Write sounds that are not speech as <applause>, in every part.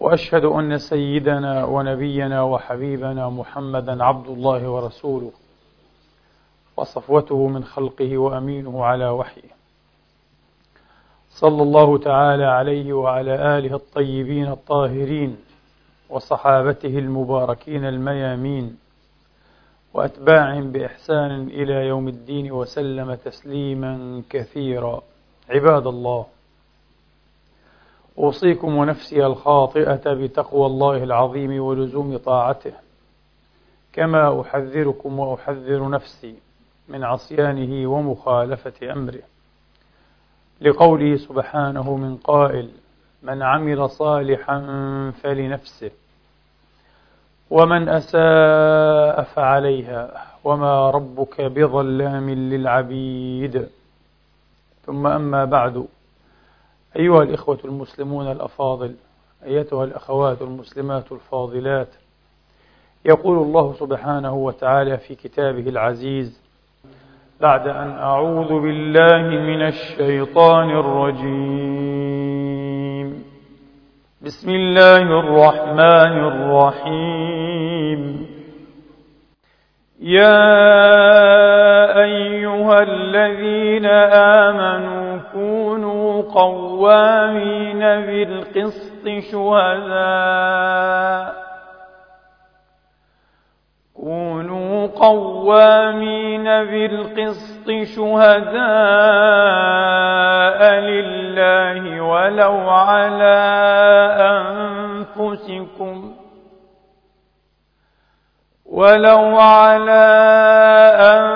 وأشهد أن سيدنا ونبينا وحبيبنا محمدا عبد الله ورسوله وصفوته من خلقه وأمينه على وحيه. صلى الله تعالى عليه وعلى آله الطيبين الطاهرين وصحابته المباركين الميامين وأتباعهم بإحسان إلى يوم الدين وسلم تسليما كثيرا. عباد الله أوصيكم ونفسي الخاطئة بتقوى الله العظيم ولزوم طاعته. كما أحذركم وأحذر نفسي من عصيانه ومخالفة أمره. لقوله سبحانه من قائل من عمل صالحا فلنفسه ومن أساء فعليها وما ربك بظلام للعبيد. ثم أما بعد أيها الإخوة المسلمون الأفاضل أيتها الأخوات المسلمات الفاضلات يقول الله سبحانه وتعالى في كتابه العزيز بعد أن أعوذ بالله من الشيطان الرجيم. بسم الله الرحمن الرحيم. يا أيها الذين آمنوا قوامين بالقسط شهداء. كونوا قوامين بالقسط شهداء لله ولو على أنفسكم. ولو على أنفسكم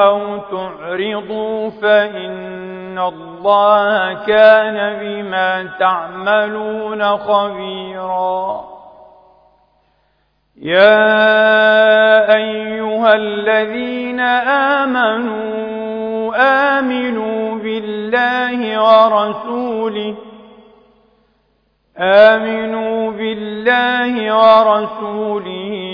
أو تعرضوا فإن الله كان بما تعملون خبيرا. يا أيها الذين آمنوا آمنوا بالله ورسوله آمنوا بالله ورسوله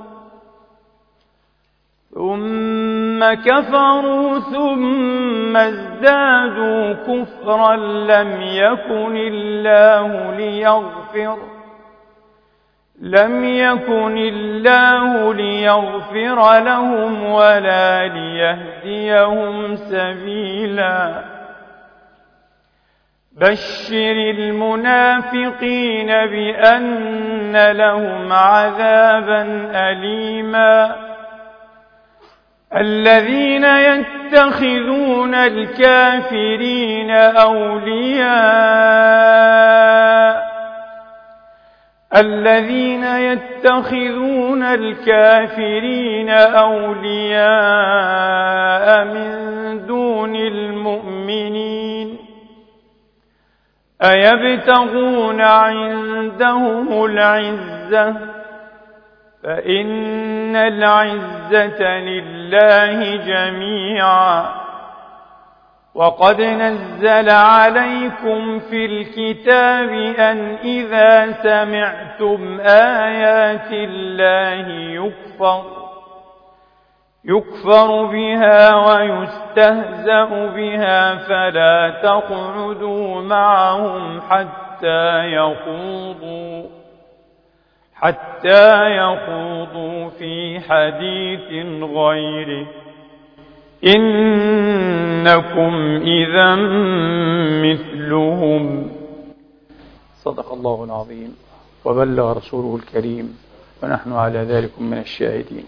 ثم كفروا ثم ازدادوا كفرا لم يكن الله ليغفر لم يكن الله ليغفر لهم ولا ليهديهم سبيلا. بشر المنافقين بأن لهم عذابا أليما. الذين يتخذون الكافرين أولياء. الذين يتخذون الكافرين أولياء من دون المؤمنين. أيبتغون عندهم العزة؟ فإن العزة لله جميعا. وقد نزل عليكم في الكتاب أن إذا سمعتم آيات الله يكفر يكفر بها ويستهزأ بها فلا تقعدوا معهم حتى يخوضوا. حتى يخوضوا في حديث غيره. إنكم إذا مثلهم. صدق الله العظيم. وبلغ رسوله الكريم. ونحن على ذلك من الشاهدين.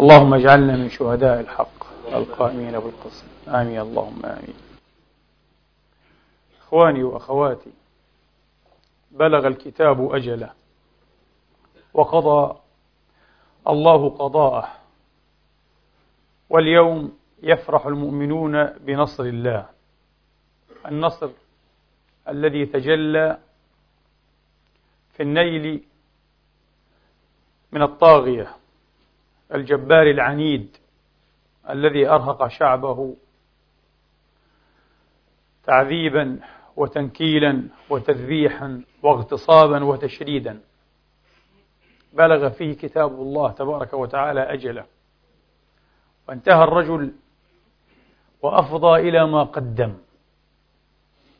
اللهم اجعلنا من شهداء الحق القائمين بالقسط. آمين. اللهم آمين. إخواني وأخواتي بلغ الكتاب أجله. وقضى. الله قضاءه. واليوم يفرح المؤمنون بنصر الله. النصر الذي تجلى في النيل من الطاغية الجبار العنيد الذي أرهق شعبه تعذيبا وتنكيلا وتذبيحا واغتصابا وتشريدا. بلغ فيه كتاب الله تبارك وتعالى أجله. وانتهى الرجل وأفضى إلى ما قدم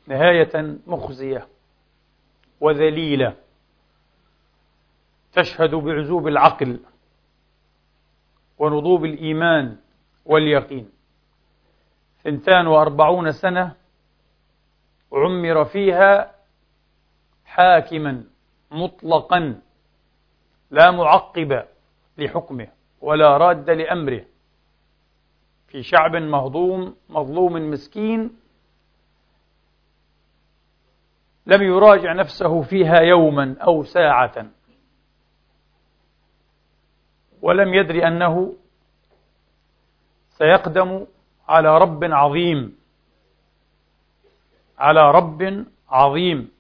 نهاية مخزية وذليلة تشهد بعزوب العقل ونضوب الإيمان واليقين. ثنتان وأربعون سنة عمر فيها حاكما مطلقا لا معقب لحكمه ولا راد لأمره. في شعب مهضوم مظلوم مسكين لم يراجع نفسه فيها يوما أو ساعة. ولم يدري أنه سيقدم على رب عظيم. على رب عظيم.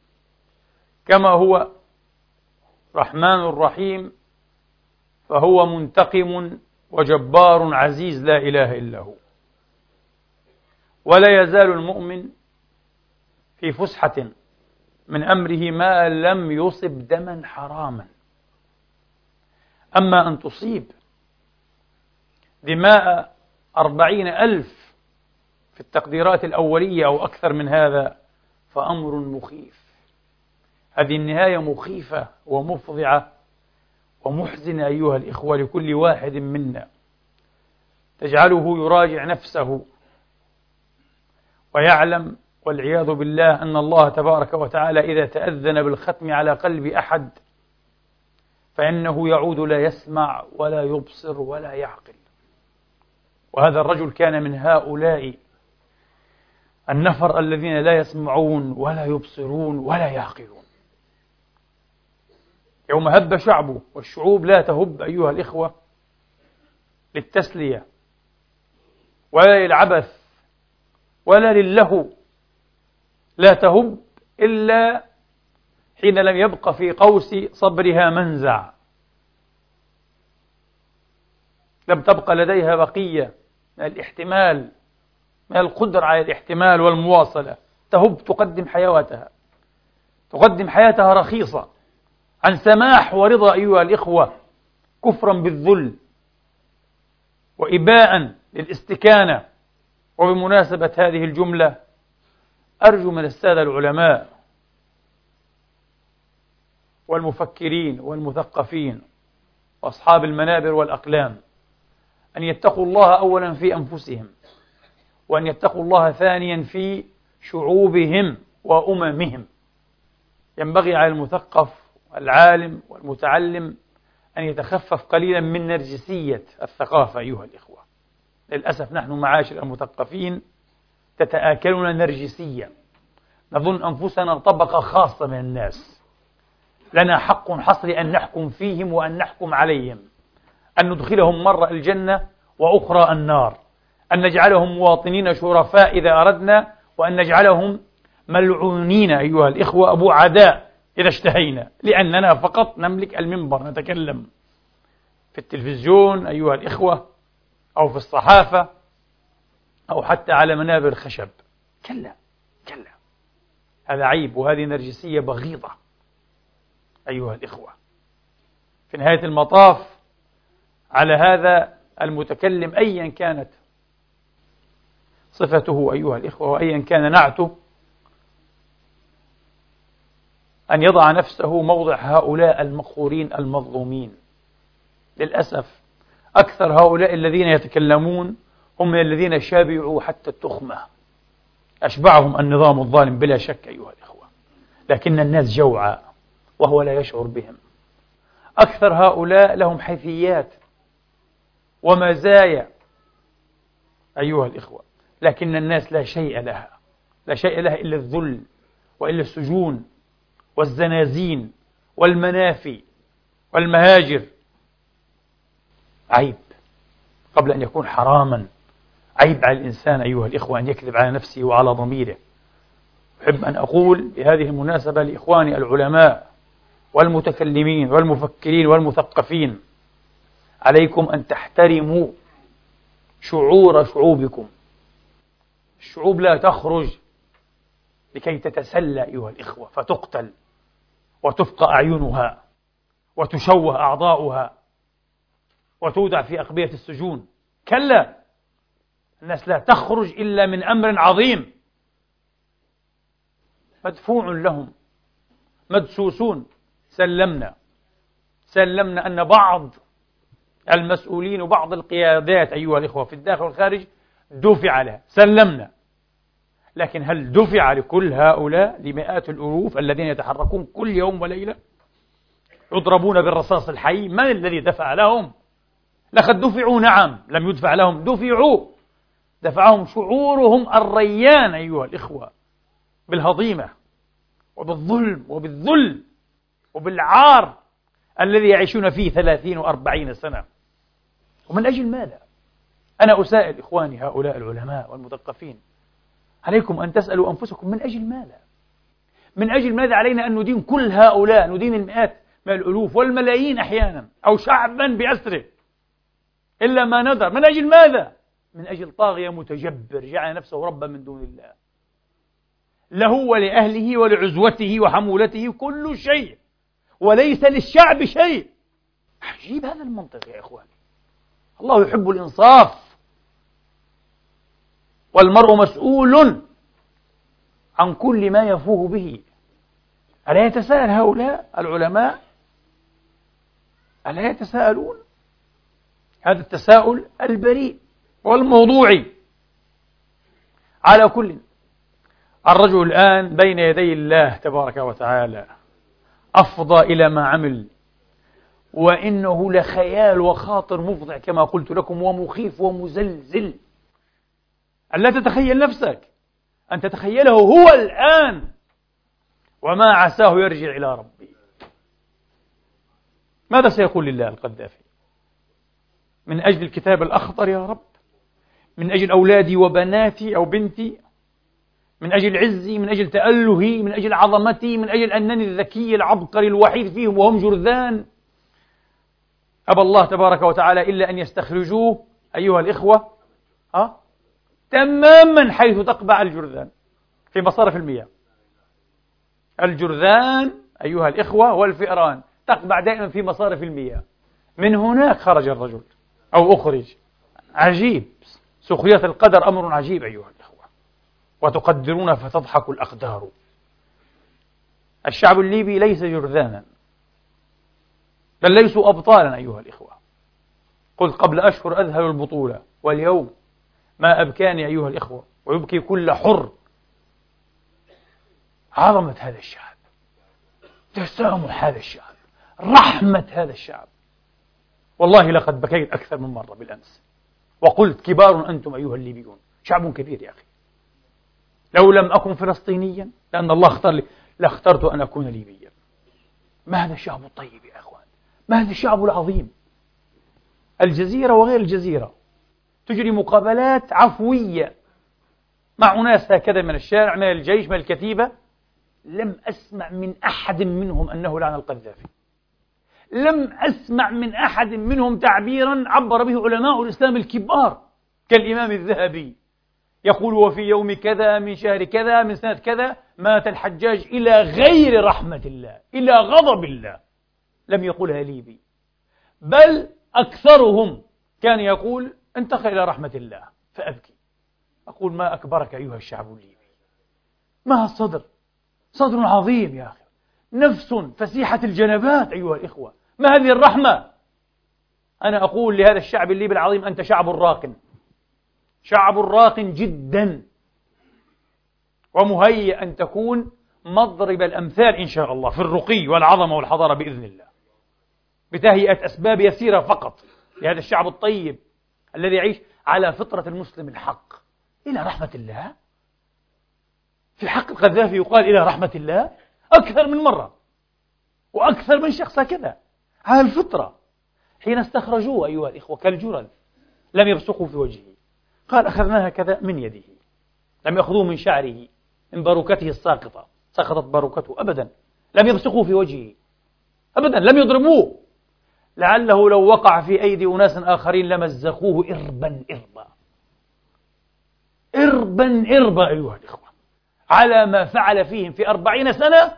كما هو رحمن رحيم فهو منتقم وجبار عزيز لا إله إلا هو. ولا يزال المؤمن في فسحة من أمره ما لم يصب دما حراما. أما أن تصيب دماء أربعين ألف في التقديرات الأولية أو أكثر من هذا فأمر مخيف. هذه النهاية مخيفة ومفضعة ومحزنة أيها الإخوة لكل واحد منا. تجعله يراجع نفسه ويعلم والعياذ بالله أن الله تبارك وتعالى إذا تأذن بالختم على قلب أحد فإنه يعود لا يسمع ولا يبصر ولا يعقل. وهذا الرجل كان من هؤلاء النفر الذين لا يسمعون ولا يبصرون ولا يعقلون. يوم هب شعبه والشعوب لا تهب أيها الإخوة للتسلية ولا للعبث ولا للهو لا تهب إلا حين لم يبق في قوس صبرها منزع. لم تبق لديها بقية من الاحتمال من القدرة على الاحتمال والمواصلة. تهب تقدم حياتها تقدم حياتها رخيصة. عن سماح ورضا أيها الإخوة كفرا بالذل وإباء للاستكانة وبمناسبة هذه الجملة أرجو من السادة العلماء والمفكرين والمثقفين وأصحاب المنابر والأقلام أن يتقوا الله أولا في أنفسهم وأن يتقوا الله ثانيا في شعوبهم وأممهم. ينبغي على المثقف العالم والمتعلم أن يتخفف قليلا من نرجسية الثقافة أيها الإخوة. للأسف نحن معاشر المثقفين تتآكلنا نرجسيا. نظن أنفسنا طبقة خاصة من الناس. لنا حق حصري أن نحكم فيهم وأن نحكم عليهم. أن ندخلهم مرة الجنة وأخرى النار. أن نجعلهم مواطنين شرفاء إذا أردنا وأن نجعلهم ملعونين أيها الإخوة أبو عداء. إذا اشتهينا. لأننا فقط نملك المنبر نتكلم في التلفزيون أيها الإخوة أو في الصحافة أو حتى على منابر الخشب. كلا كلا. هذا عيب وهذه نرجسية بغيضة. أيها الإخوة. في نهاية المطاف على هذا المتكلم أيا كانت صفته أيها الإخوة وأيا كان نعته أن يضع نفسه موضع هؤلاء المقهورين المظلومين. للأسف أكثر هؤلاء الذين يتكلمون هم من الذين شبعوا حتى التخمة. أشبعهم النظام الظالم بلا شك أيها الإخوة. لكن الناس جوعى وهو لا يشعر بهم. أكثر هؤلاء لهم حيثيات ومزايا أيها الإخوة. لكن الناس لا شيء لها. لا شيء لها إلا الذل وإلا السجون والزنازين والمنافي والمهاجر. عيب. قبل أن يكون حراما. عيب على الإنسان أيها الإخوة أن يكذب على نفسه وعلى ضميره. أحب أن أقول بهذه المناسبة لإخواني العلماء والمتكلمين والمفكرين والمثقفين. عليكم أن تحترموا شعور شعوبكم. الشعوب لا تخرج لكي تتسلى أيها الإخوة فتقتل. وتفقى أعينها وتشوه أعضاؤها وتودع في أقبية السجون. كلا الناس لا تخرج إلا من أمر عظيم. مدفوع لهم مدسوسون. سلمنا سلمنا أن بعض المسؤولين وبعض القيادات أيها الإخوة في الداخل والخارج دفع لها. سلمنا. لكن هل دفع لكل هؤلاء لمئات الألوف الذين يتحركون كل يوم وليلة؟ يضربون بالرصاص الحي من الذي دفع لهم؟ لقد دفعوا نعم لم يدفع لهم دفعوا. دفعهم شعورهم الريان أيها الإخوة بالهضيمة وبالظلم وبالذل وبالعار الذي يعيشون فيه ثلاثين وأربعين سنة. ومن أجل ماذا؟ أنا أسائل إخواني هؤلاء العلماء والمثقفين عليكم أن تسألوا أنفسكم من أجل ماذا؟ من أجل ماذا علينا أن ندين كل هؤلاء ندين المئات من الألوف والملايين أحيانا أو شعبا بأسره؟ إلا ما ندر من أجل ماذا؟ من أجل طاغية متجبر جعل نفسه ربا من دون الله. له ولأهله ولعزوته وحمولته كل شيء وليس للشعب شيء. عجيب هذا المنطق يا إخواني. الله يحب الإنصاف. والمرء مسؤول عن كل ما يفوه به. ألا يتساءل هؤلاء العلماء؟ ألا يتساءلون؟ هذا التساؤل البريء والموضوعي. على كل الرجل الآن بين يدي الله تبارك وتعالى أفضى إلى ما عمل وإنه لخيال وخاطر مفضع كما قلت لكم ومخيف ومزلزل. ألا تتخيل نفسك أن تتخيله هو الآن. وما عساه يرجع إلى ربي ماذا سيقول لله القذافي؟ من أجل الكتاب الأخضر يا رب؟ من أجل أولادي وبناتي أو بنتي؟ من أجل عزي؟ من أجل تألهي؟ من أجل عظمتي؟ من أجل أنني الذكي العبقري الوحيد فيهم وهم جرذان؟ أبى الله تبارك وتعالى إلا أن يستخرجوه أيها الإخوة. أه؟ تماما حيث تقبع الجرذان في مصارف المياه. الجرذان أيها الإخوة والفئران تقبع دائما في مصارف المياه. من هناك خرج الرجل أو أخرج. عجيب. سخرية القدر أمر عجيب أيها الأخوة. وتقدرون فتضحك الأقدار. الشعب الليبي ليس جرذانا بل ليسوا أبطالا أيها الإخوة. قلت قبل أشهر أذهل البطولة واليوم ما أبكاني أيها الإخوة ويبكي كل حر. عظمة هذا الشعب. تسامح هذا الشعب. رحمة هذا الشعب. والله لقد بكيت أكثر من مرة بالأمس. وقلت كبار أنتم أيها الليبيون. شعب كبير يا أخي. لو لم أكن فلسطينيا لأن الله اختار لي لاخترت أن أكون ليبيا. ما هذا الشعب الطيب يا أخوان؟ ما هذا الشعب العظيم؟ الجزيرة وغير الجزيرة. تجري مقابلات عفوية مع أناس هكذا من الشارع من الجيش من الكتيبة. لم أسمع من أحد منهم أنه لعن القذافي. لم أسمع من أحد منهم تعبيرا عبر به علماء الإسلام الكبار كالإمام الذهبي. يقول وفي يوم كذا من شهر كذا من سنة كذا مات الحجاج إلى غير رحمة الله إلى غضب الله. لم يقولها ليبي. بل أكثرهم كان يقول انتقل إلى رحمة الله فأبكي. أقول ما أكبرك أيها الشعب الليبي. ما الصدر؟ صدر عظيم يا أخي. نفس فسيحة الجنبات أيها الإخوة. ما هذه الرحمة؟ أنا أقول لهذا الشعب الليبي العظيم أنت شعب راق. شعب راق جدا. ومهيئ أن تكون مضرب الأمثال إن شاء الله في الرقي والعظمة والحضارة بإذن الله. بتهيئة أسباب يسيرة فقط لهذا الشعب الطيب. الذي يعيش على فطرة المسلم الحق. إلى رحمة الله. في حق القذافي يقال إلى رحمة الله أكثر من مرة. وأكثر من شخص هكذا. على الفطرة. حين استخرجوه أيها الإخوة كالجرذ لم يبصقوا في وجهه. قال أخذناها كذا من يده. لم يأخذوه من شعره من باروكته الساقطة. سقطت باروكته أبدا. لم يبصقوا في وجهه. أبدا. لم يضربوه. لعله لو وقع في أيدي أناس آخرين لمزقوه إربا إربا. إربا إربا أيها الإخوة. على ما فعل فيهم في أربعين سنة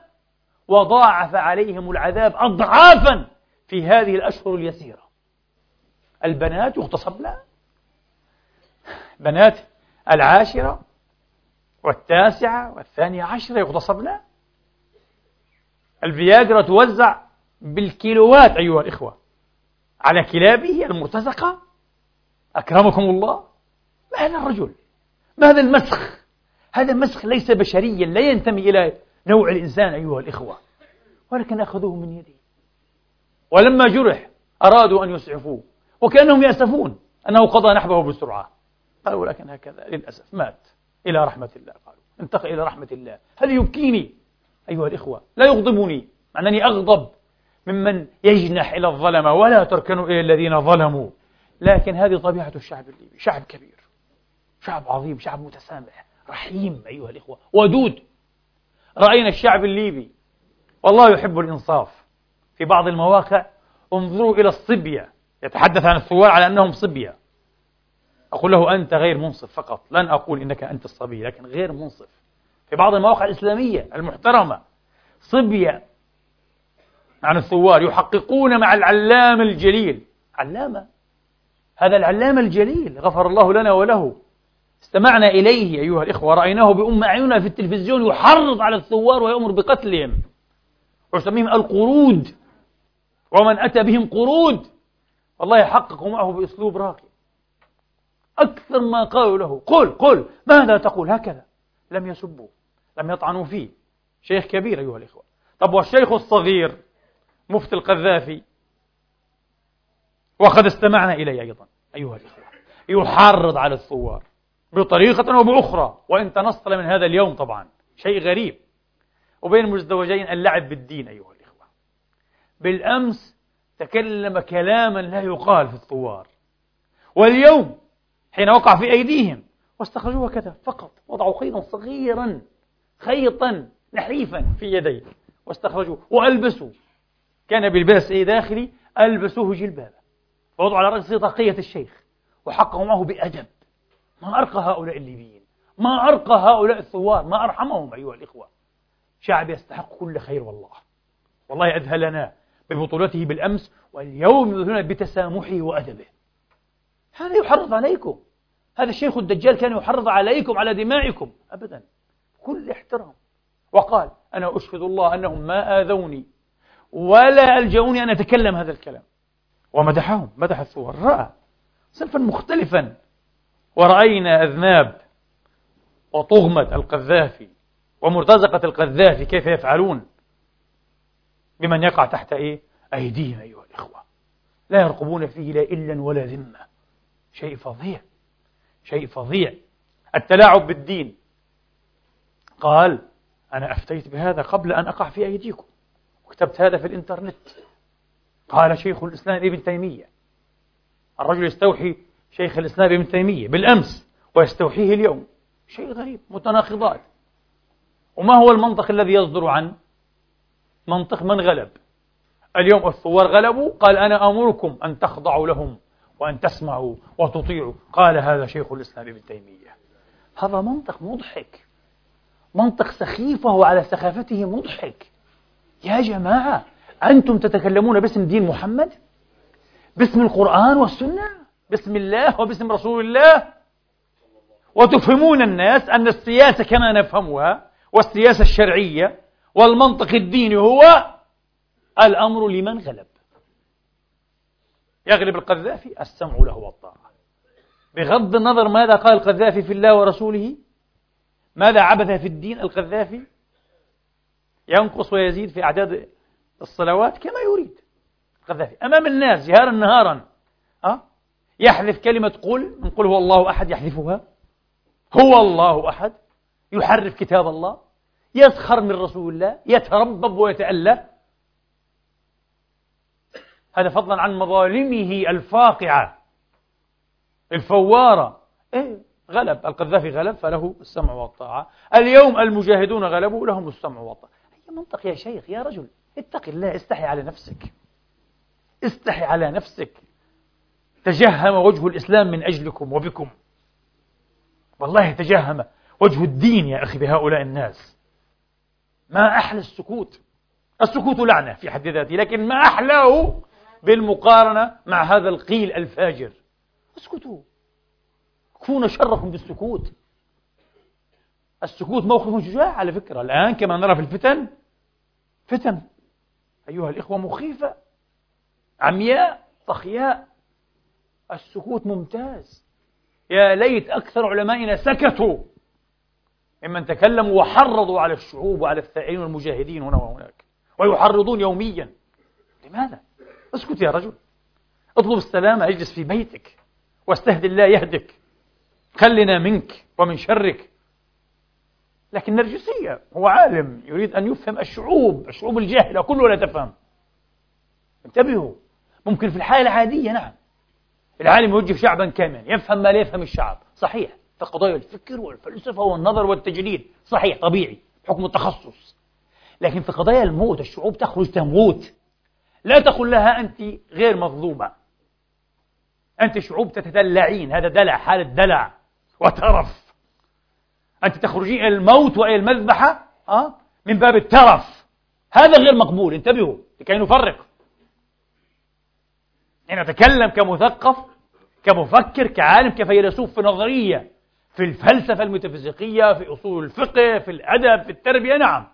وضاعف عليهم العذاب أضعافا في هذه الأشهر اليسيرة. البنات يغتصب لها. بنات العاشرة والتاسعة والثانية عشرة يغتصب لها. الفياجرا توزع بالكيلوات أيها الإخوة. على كلابه المرتزقة. أكرمكم الله. ما هذا الرجل؟ ما هذا المسخ؟ هذا مسخ ليس بشريا لا ينتمي إلى نوع الإنسان أيها الإخوة. ولكن أخذوه من يده. ولما جرح أرادوا أن يسعفوه وكأنهم يأسفون أنه قضى نحبه بسرعة. قالوا لكن هكذا للأسف مات إلى رحمة الله. قالوا انتقل إلى رحمة الله. هذا يبكيني؟ أيها الإخوة لا يغضبني مع أنني أغضب. ممن يجنح إلى الظلمة ولا تركنوا إلى الذين ظلموا. لكن هذه طبيعة الشعب الليبي شعب كبير شعب عظيم شعب متسامح رحيم أيها الإخوة ودود. رأينا الشعب الليبي. والله يحب الإنصاف في بعض المواقع. انظروا إلى الصبية. يتحدث عن الثوار على أنهم صبية. أقول له أنت غير منصف فقط. لن أقول إنك أنت الصبي لكن غير منصف. في بعض المواقع الإسلامية المحترمة صبية عن الثوار يحققون مع العلام الجليل. علامة. هذا العلام الجليل غفر الله لنا وله. استمعنا إليه أيها الإخوة. رأيناه بأم أعيننا في التلفزيون يحرض على الثوار ويأمر بقتلهم. ويسميهم القرود ومن أتى بهم قرود. والله حققوا معه بأسلوب راقي. أكثر ما قالوا له. قل قل ماذا تقول؟ هكذا. لم يسبوا. لم يطعنوا فيه. شيخ كبير أيها الإخوة. طب والشيخ الصغير؟ مفتي القذافي. وقد استمعنا إليه أيضا. أيها الإخوة. يحرض على الثوار. بطريقة وبأخرى وإن تنصل من هذا اليوم طبعا. شيء غريب. وبين المزدوجين اللعب بالدين أيها الإخوة. بالأمس تكلم كلاما لا يقال في الثوار. واليوم حين وقع في أيديهم واستخرجوه كذا فقط. وضعوا خيطا صغيرا. خيطا نحيفا في يديه. واستخرجوه. وألبسوا. كان بلباس إيه داخلي ألبسوه جلبابا ووضعوا على رأسه طاقية الشيخ وحققوا معه بأدب. ما أرقى هؤلاء الليبيين؟ ما أرقى هؤلاء الثوار؟ ما أرحمهم أيها الإخوة؟ شعب يستحق كل خير والله. والله أذهلنا ببطولته بالأمس واليوم يذهلنا بتسامحه وأدبه. هذا يحرض عليكم. هذا الشيخ الدجال كان يحرض عليكم على دمائكم. أبدا. كل احترام. وقال أنا أشهد الله أنهم ما آذوني ولا ألجأوني أن أتكلم هذا الكلام. ومدحهم مدح الثوار رأى. صنفا مختلفا. ورأينا أذناب وطغمة القذافي ومرتزقة القذافي كيف يفعلون بمن يقع تحت إيه؟ أيديهم أيها الإخوة. لا يرقبون فيه لا إلا ولا ذمة. شيء فظيع. شيء فظيع. التلاعب بالدين. قال أنا أفتيت بهذا قبل أن أقع في أيديكم. وكتبت هذا في الإنترنت. قال شيخ الإسلام ابن تيمية. الرجل يستوحي شيخ الإسلام ابن تيمية بالأمس ويستوحيه اليوم. شيء غريب متناقضات. وما هو المنطق الذي يصدر عن منطق من غلب؟ اليوم الثوار غلبوا قال أنا أمركم أن تخضعوا لهم وأن تسمعوا وتطيعوا. قال هذا شيخ الإسلام ابن تيمية. هذا منطق مضحك. منطق سخيف وهو على سخافته مضحك. يا جماعة أنتم تتكلمون باسم دين محمد؟ باسم القرآن والسنة؟ باسم الله وباسم رسول الله؟ وتفهمون الناس أن السياسة كما نفهمها والسياسة الشرعية والمنطق الديني هو الأمر لمن غلب. يغلب القذافي السمع له والطاعة. بغض النظر ماذا قال القذافي في الله ورسوله؟ ماذا عبث في الدين القذافي؟ ينقص ويزيد في أعداد الصلوات كما يريد. القذافي أمام الناس جهارا نهارا أه؟ يحذف كلمة قل من قل هو الله أحد يحذفها؟ هو الله أحد يحرف كتاب الله؟ يسخر من رسول الله؟ يتربب ويتألى؟ هذا فضلا عن مظالمه الفاقعة الفوارة. إيه غلب. القذافي غلب فله السمع والطاعة. اليوم المجاهدون غلبوا لهم السمع والطاعة. منطق يا شيخ يا رجل. اتق الله استحي على نفسك. استحي على نفسك. تجهم وجه الإسلام من أجلكم وبكم. والله تجهم وجه الدين يا أخي بهؤلاء الناس. ما أحلى السكوت. السكوت لعنة في حد ذاته لكن ما أحلاه بالمقارنة مع هذا القيل الفاجر. اسكتوا. كفونا شركم بالسكوت. السكوت موقف شجاع على فكرة. الآن كما نرى في الفتن فتن أيها الإخوة مخيفة عمياء طخياء. السكوت ممتاز. يا ليت أكثر علمائنا سكتوا ممن تكلموا وحرضوا على الشعوب وعلى الثائرين والمجاهدين هنا وهناك ويحرضون يوميا. لماذا؟ اسكت يا رجل. اطلب السلامة اجلس في بيتك واستهد الله يهدك. خلنا منك ومن شرك. لكن نرجسية هو عالم يريد أن يفهم الشعوب الشعوب الجاهلة كلها لا تفهم. انتبهوا. ممكن في الحالة العادية نعم. العالم يوجه شعبا كاملا يفهم ما لا يفهم الشعب. صحيح. في قضايا الفكر والفلسفة والنظر والتجريد صحيح طبيعي. حكم التخصص. لكن في قضايا الموت الشعوب تخرج تموت. لا تقل لها أنت غير مظلومة. أنت شعوب تتدلعين. هذا دلع حالة دلع وترف. أنت تخرجين إلى الموت وإلى المذبحة أه؟ من باب الترف. هذا غير مقبول انتبهوا لكي نفرق. أنا أتكلم كمثقف كمفكر كعالم كفيلسوف في نظرية في الفلسفة الميتافيزيقية في أصول الفقه في الأدب في التربية نعم.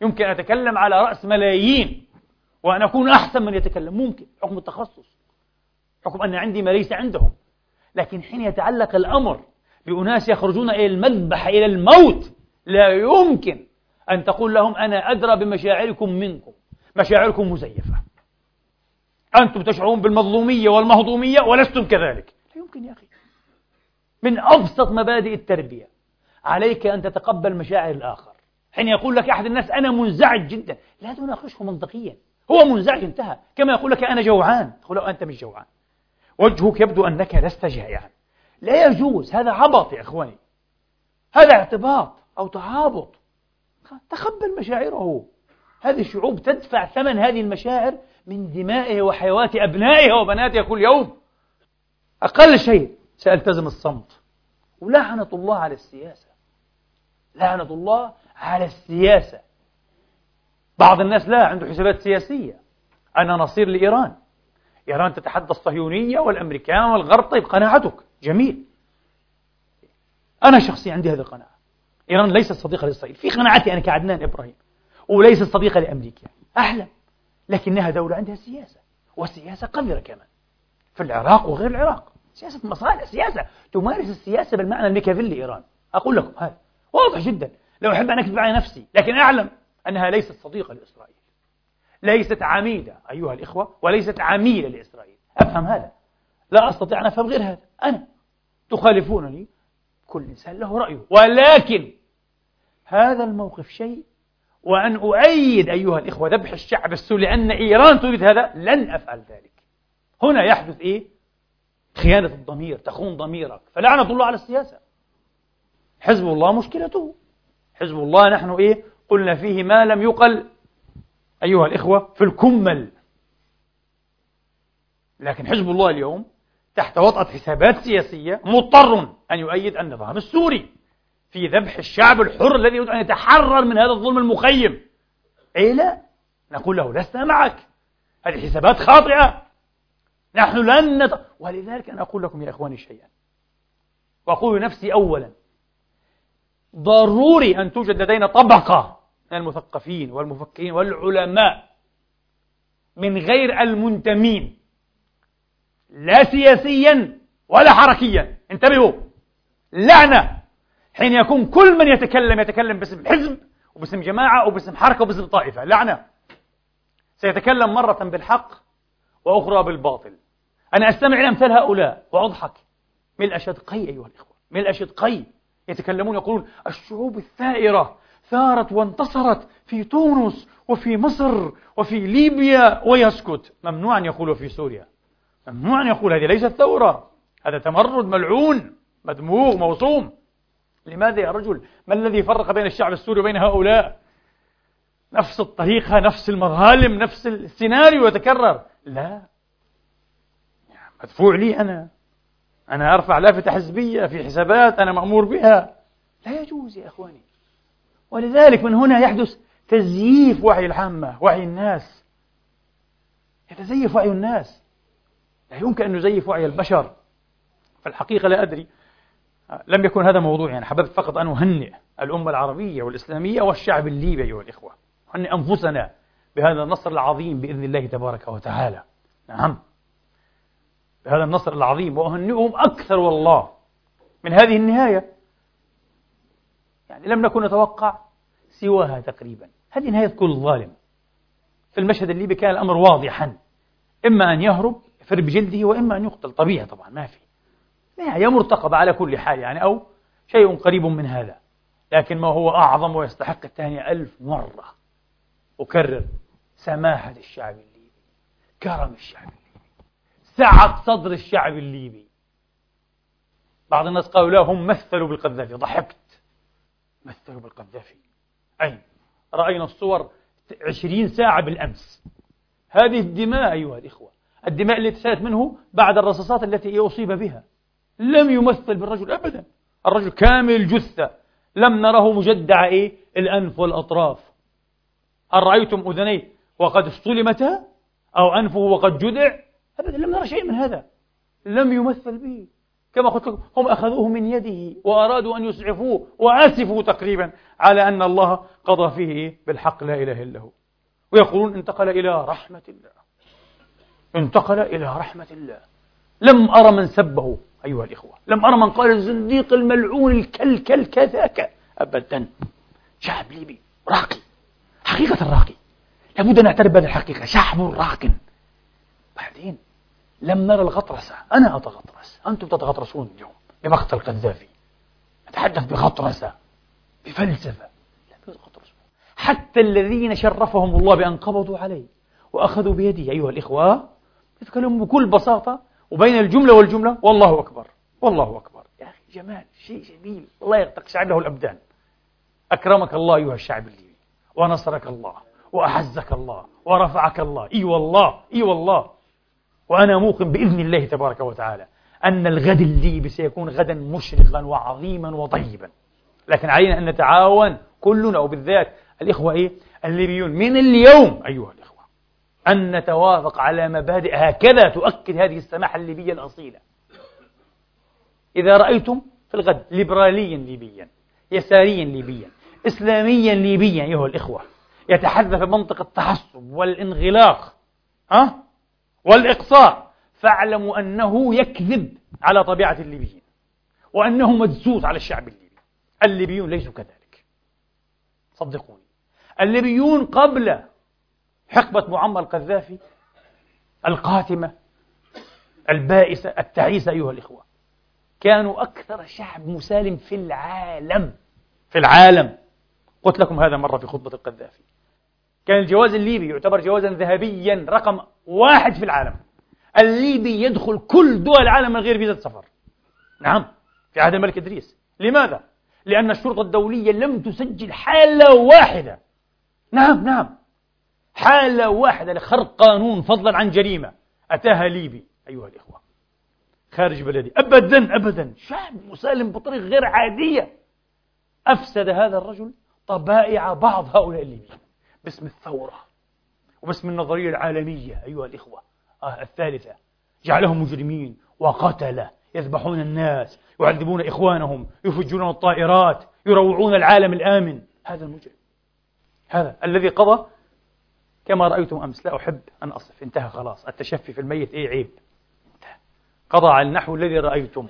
يمكن أن أتكلم على رأس ملايين وأن أكون أحسن من يتكلم ممكن حكم التخصص حكم أن عندي ما ليس عندهم. لكن حين يتعلق الأمر بأناس يخرجون إلى المذبح إلى الموت. لا يمكن أن تقول لهم أنا أدرى بمشاعركم منكم. مشاعركم مزيفة. أنتم تشعرون بالمظلومية والمهضومية ولستم كذلك. لا يمكن يا أخي. من أبسط مبادئ التربية. عليك أن تتقبل مشاعر الآخر. حين يقول لك أحد الناس أنا منزعج جدا. لا تناقشه منطقيا. هو منزعج انتهى. كما يقول لك أنا جوعان. تقول له أنت مش جوعان. وجهك يبدو أنك لست جائعا. لا يجوز. هذا عبط يا إخواني. هذا اعتباط أو تعابط. تقبل مشاعره. هذه الشعوب تدفع ثمن هذه المشاعر من دمائها وحيوات أبنائها وبناتها كل يوم. أقل شيء سألتزم الصمت. ولعنة الله على السياسة. لعنة الله على السياسة. بعض الناس لا عنده حسابات سياسية. أنا نصير لإيران. إيران تتحدى الصهيونية والأمريكان والغرب. طيب قناعتك. جميل. أنا شخصيا عندي هذه القناعة. إيران ليست صديقة لإسرائيل. في قناعتي أنا كعدنان إبراهيم. وليست صديقة لأمريكا. أحلى. لكنها دولة عندها سياسة. والسياسة قذرة كمان. في العراق وغير العراق. سياسة مصالح سياسة. تمارس السياسة بالمعنى الميكافيلي إيران أقول لكم هذا. واضح جدا. لو أحب أن أكذب على نفسي لكن أعلم أنها ليست صديقة لإسرائيل. ليست عميدة أيها الإخوة وليست عميلة لإسرائيل. أفهم هذا؟ لا أستطيع أن أفهم غير هذا. أنا. تخالفونني. كل إنسان له رأيه. ولكن هذا الموقف شيء. وأن أؤيد أيها الإخوة ذبح الشعب السوري لأن إيران تريد هذا لن أفعل ذلك. هنا يحدث إيه؟ خيانة الضمير تخون ضميرك. فلعنة الله على السياسة. حزب الله مشكلته. حزب الله نحن إيه؟ قلنا فيه ما لم يقل أيها الإخوة في الكمل. لكن حزب الله اليوم تحت وطأة حسابات سياسية مضطر أن يؤيد النظام السوري في ذبح الشعب الحر الذي يريد أن يتحرر من هذا الظلم المخيم. أي لا نقول له لسنا معك. هذه حسابات خاطئة. نحن لن نت... ولذلك أنا أقول لكم يا إخواني شيئا. وأقول نفسي أولا ضروري أن توجد لدينا طبقة من المثقفين والمفكرين والعلماء من غير المنتمين لا سياسيا ولا حركيا. انتبهوا. لعنة. حين يكون كل من يتكلم يتكلم باسم حزب وباسم جماعة وباسم حركة وباسم طائفة. لعنة. سيتكلم مرة بالحق وأخرى بالباطل. أنا أستمع إلى أمثال هؤلاء وأضحك. ملء شدقي أيها الإخوة. ملء شدقي يتكلمون يقولون الشعوب الثائرة ثارت وانتصرت في تونس وفي مصر وفي ليبيا ويسكت. ممنوع أن يقول في سوريا. ممنوع أن يقول هذه ليست ثورة هذا تمرد ملعون مدموغ موصوم. لماذا يا رجل؟ ما الذي فرق بين الشعب السوري وبين هؤلاء؟ نفس الطريقة نفس المظالم نفس السيناريو يتكرر. لا. مدفوع لي أنا. أنا أرفع لافتة حزبية في حسابات أنا مأمور بها. لا يجوز يا إخواني. ولذلك من هنا يحدث تزييف وعي العامة وعي الناس. يتزيف وعي الناس. لا يمكن أن نزيف وعي البشر. في الحقيقة لا أدري. لم يكن هذا موضوعي يعني حببت فقط أن أهنئ الأمة العربية والإسلامية والشعب الليبي أيها الإخوة أهنئ أنفسنا بهذا النصر العظيم بإذن الله تبارك وتعالى. نعم. بهذا النصر العظيم وأهنئهم أكثر والله من هذه النهاية. يعني لم نكن نتوقع سواها تقريبا. هذه نهاية كل ظالم. في المشهد الليبي كان الأمر واضحا. إما أن يهرب يفر بجلده وإما أن يقتل طبيعي طبعا ما في. هي؟ مرتقبة على كل حال يعني أو شيء قريب من هذا. لكن ما هو أعظم ويستحق التهنئة ألف مرة. أكرر سماحة الشعب الليبي كرم الشعب الليبي سعة صدر الشعب الليبي. بعض الناس قالوا لا هم مثلوا بالقذافي. ضحكت. مثلوا بالقذافي. أين رأينا الصور عشرين ساعة بالأمس. هذه الدماء أيها الإخوة. الدماء التي سألت منه بعد الرصاصات التي أصيب بها. لم يمثل بالرجل أبدا. الرجل كامل الجثة لم نره مجدع إيه؟ الأنف والأطراف. هل رأيتم أذنيه وقد استلمتا أو أنفه وقد جدع؟ أبدا لم نرى شيء من هذا. لم يمثل به. كما قلت لكم هم أخذوه من يده وأرادوا أن يسعفوه وآسفوا تقريبا على أن الله قضى فيه إيه؟ بالحق لا إله إلا هو. ويقولون انتقل إلى رحمة الله. انتقل إلى رحمة الله. لم أرى من سبه أيها الإخوة. لم أرى من قال الزنديق الملعون الكلكل كذاك. أبدا. شعب ليبي راقي. حقيقة راقي. لابد أن نعترف بهذه الحقيقة. شعب راق. بعدين لم نرى الغطرسة أنا أتغطرس. أنتم تتغطرسون اليوم بمقتل القذافي. نتحدث بغطرسة بفلسفة. لا حتى الذين شرفهم الله بأن قبضوا عليه وأخذوا بيده أيها الإخوة يتكلمون بكل بساطة وبين الجملة والجملة. والله أكبر. والله أكبر. يا أخي جمال شيء جميل. الله تقشعر له الأبدان. أكرمك الله أيها الشعب الليبي ونصرك الله. وأعزك الله. ورفعك الله. إي والله إي والله. وأنا موقن بإذن الله تبارك وتعالى أن الغد الليبي سيكون غدا مشرقا وعظيما وطيبا. لكن علينا أن نتعاون كلنا وبالذات الإخوة إيه؟ الليبيون. من اليوم أيها الإخوة. أن نتوافق على مبادئ. هكذا تؤكد هذه السماحة الليبية الأصيلة. إذا رأيتم في الغد ليبراليا ليبيا يساريا ليبيا إسلاميا ليبيا أيها الإخوة يتحدث في منطق التعصب والانغلاق ها؟ والإقصاء فاعلموا أنه يكذب على طبيعة الليبيين وأنه مدسوس على الشعب الليبي. الليبيون ليسوا كذلك. صدقوني. الليبيون قبل حقبة معمر القذافي القاتمة البائسة التعيسة أيها الإخوة. كانوا أكثر شعب مسالم في العالم في العالم. قلت لكم هذا مرة في خطبة القذافي. كان الجواز الليبي يعتبر جوازا ذهبيا رقم واحد في العالم. الليبي يدخل كل دول العالم من غير فيزا سفر. نعم في عهد الملك إدريس. لماذا؟ لأن الشرطة الدولية لم تسجل حالة واحدة. نعم نعم. حالة واحدة لخرق قانون فضلا عن جريمة. أتاها ليبي أيها الإخوة. خارج بلدي. أبدا أبدا. شعب مسالم بطريقة غير عادية. أفسد هذا الرجل طبائع بعض هؤلاء الليبيين. باسم الثورة وباسم النظرية العالمية أيها الإخوة. آه الثالثة. جعلهم مجرمين وقتلة يذبحون الناس يعذبون إخوانهم يفجرون الطائرات يروعون العالم الآمن. هذا المجرم. هذا الذي قضى كما رأيتم أمس لا أحب أن أصف. انتهى خلاص. التشفي في الميت إيه عيب؟ قضى على النحو الذي رأيتم.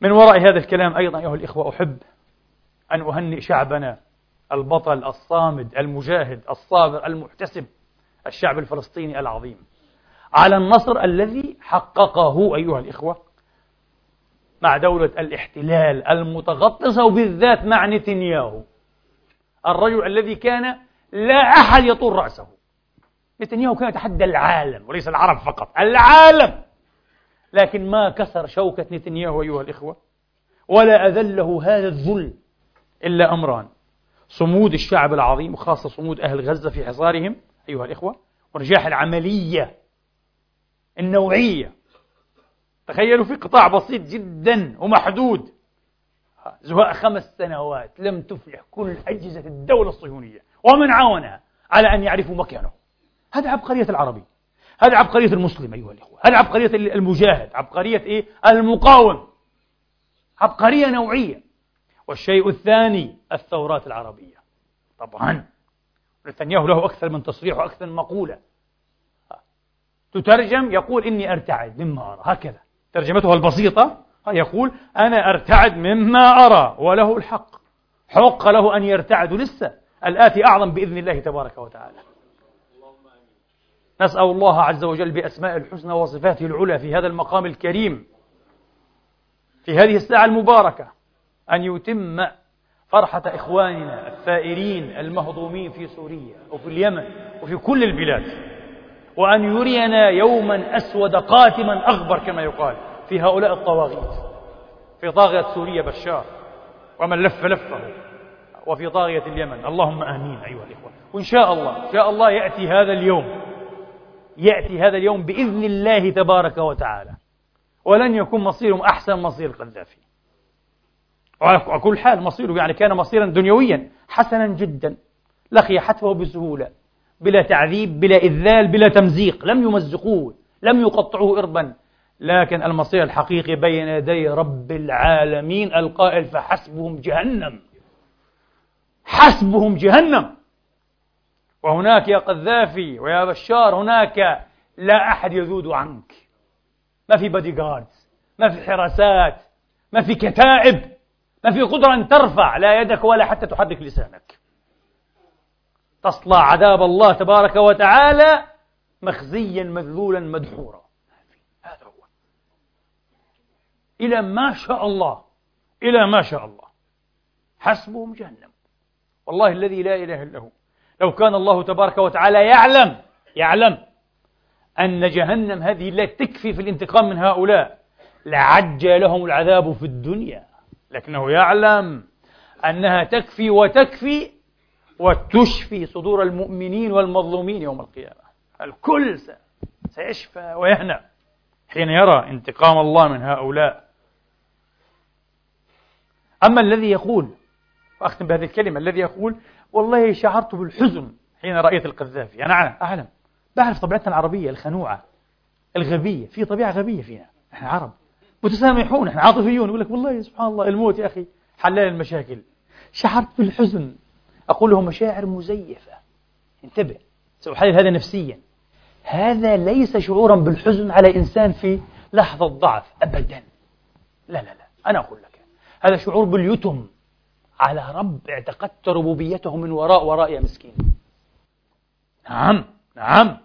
من وراء هذا الكلام أيضا أيها الإخوة أحب أن أهنئ شعبنا البطل الصامد المجاهد الصابر المحتسب الشعب الفلسطيني العظيم. على النصر الذي حققه أيها الإخوة مع دولة الاحتلال المتغطسة وبالذات مع نتنياهو. الرجل الذي كان لا أحد يطول رأسه. نتنياهو كان يتحدى العالم وليس العرب فقط العالم. لكن ما كسر شوكة نتنياهو أيها الإخوة ولا أذله هذا الذل إلا أمران. صمود الشعب العظيم وخاصة صمود أهل غزة في حصارهم أيها الإخوة ونجاح العملية النوعية. تخيلوا في قطاع بسيط جدا ومحدود. زهاء خمس سنوات لم تفلح كل أجهزة الدولة الصهيونية. ومن عاونها على أن يعرفوا مكانه. هذا عبقرية العربي. هذه عبقرية المسلم أيها الإخوة. هذه عبقرية المجاهد عبقرية إيه؟ المقاوم. عبقرية نوعية. والشيء الثاني الثورات العربية. طبعا. نتنياهو له أكثر من تصريح وأكثر من مقولة. تترجم يقول إني أرتعد مما أرى. هكذا. ترجمته البسيطة يقول أنا أرتعد مما أرى وله الحق. حق له أن يرتعد لسه. الآتي أعظم بإذن الله تبارك وتعالى. نسأل الله عز وجل بأسماء الحسنى وصفاته العلى في هذا المقام الكريم في هذه الساعة المباركة أن يتم فرحة إخواننا الثائرين المهضومين في سوريا وفي اليمن وفي كل البلاد وأن يرينا يوما أسود قاتما أغبر كما يقال في هؤلاء الطواغيت في طاغية سوريا بشار ومن لف لفه. وفي طاغية اليمن. اللهم آمين أيها الإخوة. وإن شاء الله إن شاء الله يأتي هذا اليوم. يأتي هذا اليوم بإذن الله تبارك وتعالى. ولن يكون مصيرهم أحسن مصير القذافي. وعلى كل حال مصيره يعني كان مصيرا دنيويا حسنا جدا. لقي حتفه بسهولة بلا تعذيب بلا إذلال بلا تمزيق. لم يمزقوه لم يقطعوه إربا. لكن المصير الحقيقي بين يدي رب العالمين القائل فحسبهم جهنم. حسبهم جهنم. وهناك يا قذافي ويا بشار هناك لا أحد يذود عنك. ما في بادي جاردز ما في حراسات ما في كتائب ما في قدرة أن ترفع لا يدك ولا حتى تحرك لسانك. تصلى عذاب الله تبارك وتعالى مخزيا مذلولا مدحورا. هذا هو. إلى ما شاء الله إلى ما شاء الله. حسبهم جهنم. والله الذي لا إله إلا هو. لو كان الله تبارك وتعالى يعلم يعلم أن جهنم هذه لا تكفي في الانتقام من هؤلاء. لعجل لهم العذاب في الدنيا. لكنه يعلم أنها تكفي وتكفي وتشفي صدور المؤمنين والمظلومين يوم القيامة. الكل سيشفى ويهنأ حين يرى انتقام الله من هؤلاء. أما الذي يقول وأختم بهذه الكلمة الذي يقول والله شعرت بالحزن حين رأيت القذافي. أنا أعلم بعرف طبيعتنا العربية الخنوعة الغبية في طبيعة غبية فينا. نحن عرب. متسامحون إحنا عاطفيون. يقول لك والله سبحان الله الموت يا أخي حلال المشاكل. شعرت بالحزن. أقول له مشاعر مزيفة. انتبه سأحلل هذا نفسيا. هذا ليس شعورا بالحزن على إنسان في لحظة ضعف أبدا. لا لا لا. أنا أقول لك هذا شعور باليتم. على رب اعتقدت ربوبيته من وراء وراء يا مسكين. نعم نعم.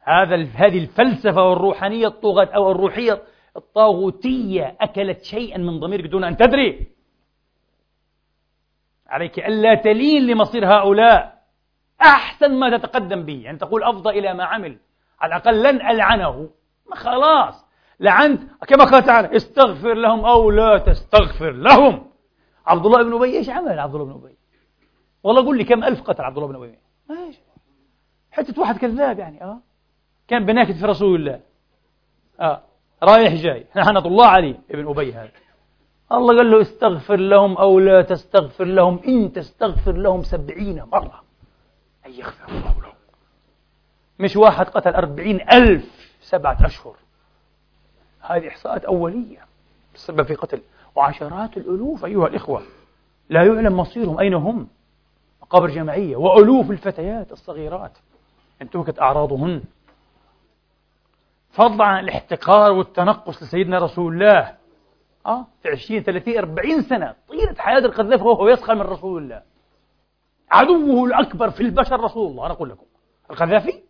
هذا هذه الفلسفة والروحانية الطغاة أو الروحية الطاغوتية أكلت شيئا من ضميرك دون أن تدري. عليك ألا تلين لمصير هؤلاء. أحسن ما تتقدم به. يعني تقول أفضى إلى ما عمل. على الأقل لن ألعنه. خلاص. لعنت. كما قال تعالى استغفر لهم أو لا تستغفر لهم. عبد الله بن أبي إيش عمل عبد الله بن أبي؟ والله قول لي كم ألف قتل عبد الله بن أبي؟ ماشي. حتة واحد كذاب يعني آه. كان بناكد في رسول الله. آه. رايح جاي. لعنة الله عليه ابن أبي هذا. الله قال له استغفر لهم أو لا تستغفر لهم إن تستغفر لهم سبعين مرة. أن يغفر الله لهم. مش واحد قتل أربعين ألف سبعة أشهر. هذه إحصاءات أولية تسبب في قتل وعشرات الألوف أيها الإخوة. لا يعلم مصيرهم أين هم. مقابر جماعية وألوف الفتيات الصغيرات. انتهكت أعراضهن. فضلا عن الاحتقار والتنقص لسيدنا رسول الله. آه في 20 30 40 سنة. طيلة حياة القذافي وهو يسخر من رسول الله. عدوه الأكبر في البشر رسول الله. أنا أقول لكم. القذافي.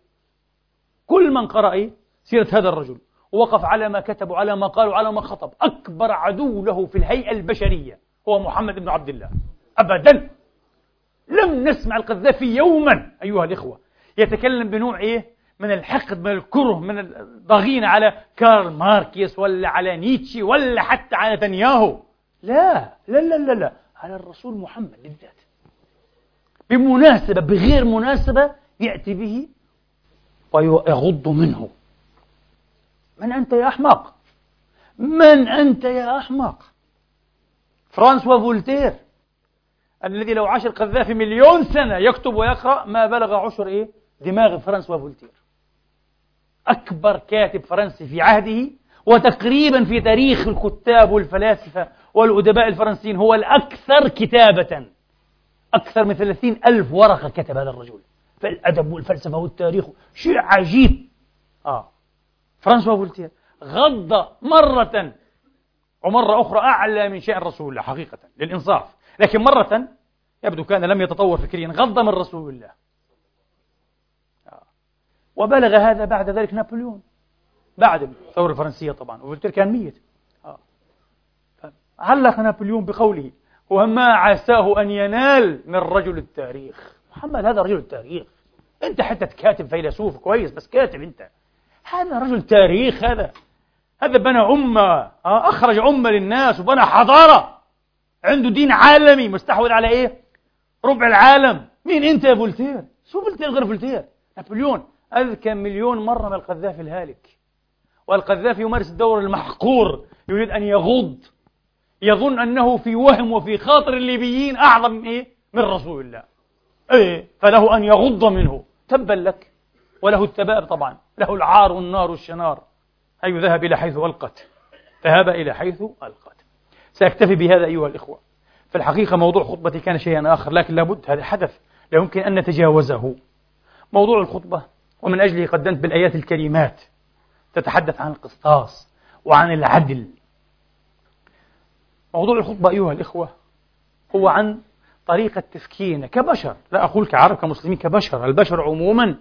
كل من قرأ إيه؟ سيرة هذا الرجل. ووقف على ما كتب وعلى ما قال وعلى ما خطب. أكبر عدو له في الهيئة البشرية هو محمد بن عبد الله. أبدا. لم نسمع القذافي يوما أيها الإخوة. يتكلم بنوع إيه؟ من الحقد من الكره من الضغين على كارل ماركيس ولا على نيتشه ولا حتى على نتنياهو. لا لا لا لا لا. على الرسول محمد بالذات. بمناسبة بغير مناسبة يأتي به ويغض منه. من أنت يا أحمق؟ من أنت يا أحمق؟ فرانسوا فولتير الذي لو عاش القذافي مليون سنة يكتب ويقرأ ما بلغ عشر إيه؟ دماغ فرانسوا فولتير. أكبر كاتب فرنسي في عهده وتقريبا في تاريخ الكتاب والفلاسفة والأدباء الفرنسيين هو الأكثر كتابة. أكثر من ثلاثين ألف ورقة كتب هذا الرجل. في الأدب والفلسفة والتاريخ شيء عجيب. آه. فرانسوا فولتير غض مرة ومرة أخرى أعلى من شأن رسول الله حقيقة للإنصاف. لكن مرة يبدو كان لم يتطور فكريا غض من رسول الله. آه. وبلغ هذا بعد ذلك نابليون. بعد الثورة الفرنسية طبعا وفولتير كان ميت. آه. علق نابليون بقوله وما عساه أن ينال من رجل التاريخ. محمد هذا رجل التاريخ. أنت حتى كاتب فيلسوف كويس بس كاتب أنت. هذا رجل تاريخ هذا هذا بنى أمة آه، أخرج أمة للناس وبنى حضارة. عنده دين عالمي مستحوذ على إيه؟ ربع العالم. مين أنت يا فولتير؟ شو فولتير غير فولتير؟ نابليون. أذكى مليون مرة من القذافي الهالك. والقذافي يمارس الدور المحقور يريد أن يغض يظن أنه في وهم وفي خاطر الليبيين أعظم من إيه؟ من رسول الله. إيه فله أن يغض منه. تبا لك. وله التباب طبعا. له العار والنار والشنار. أي ذهب إلى حيث ألقت. ذهب إلى حيث ألقت. سأكتفي بهذا أيها الإخوة. في الحقيقة موضوع خطبتي كان شيئا آخر لكن لابد هذا حدث. لا يمكن أن نتجاوزه. موضوع الخطبة ومن أجله قدمت بالآيات الكريمات تتحدث عن القسطاس وعن العدل. موضوع الخطبة أيها الإخوة هو عن طريقة تفكيرنا كبشر. لا أقول كعرب كمسلمين كبشر. البشر عموما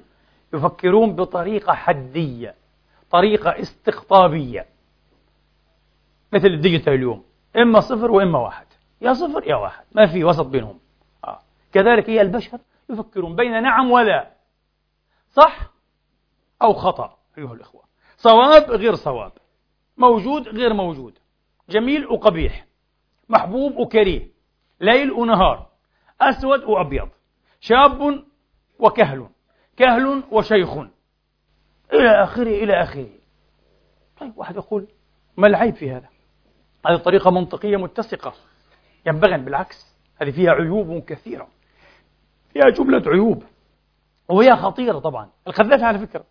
يفكرون بطريقة حدية طريقة استقطابية مثل الديجيتال اليوم. إما صفر وإما واحد. يا صفر يا واحد. ما في وسط بينهم. آه. كذلك هي البشر يفكرون بين نعم ولا. صح أو خطأ أيها الإخوة. صواب غير صواب. موجود غير موجود. جميل وقبيح. محبوب وكريه. ليل ونهار. أسود وأبيض. شاب وكهل. كهل وشيخ. إلى آخره إلى آخره. طيب واحد يقول ما العيب في هذا؟ هذه طريقة منطقية متسقة. ينبغي بالعكس هذه فيها عيوب كثيرة. فيها جملة عيوب وهي خطيرة طبعا. الخذافي على فكرة.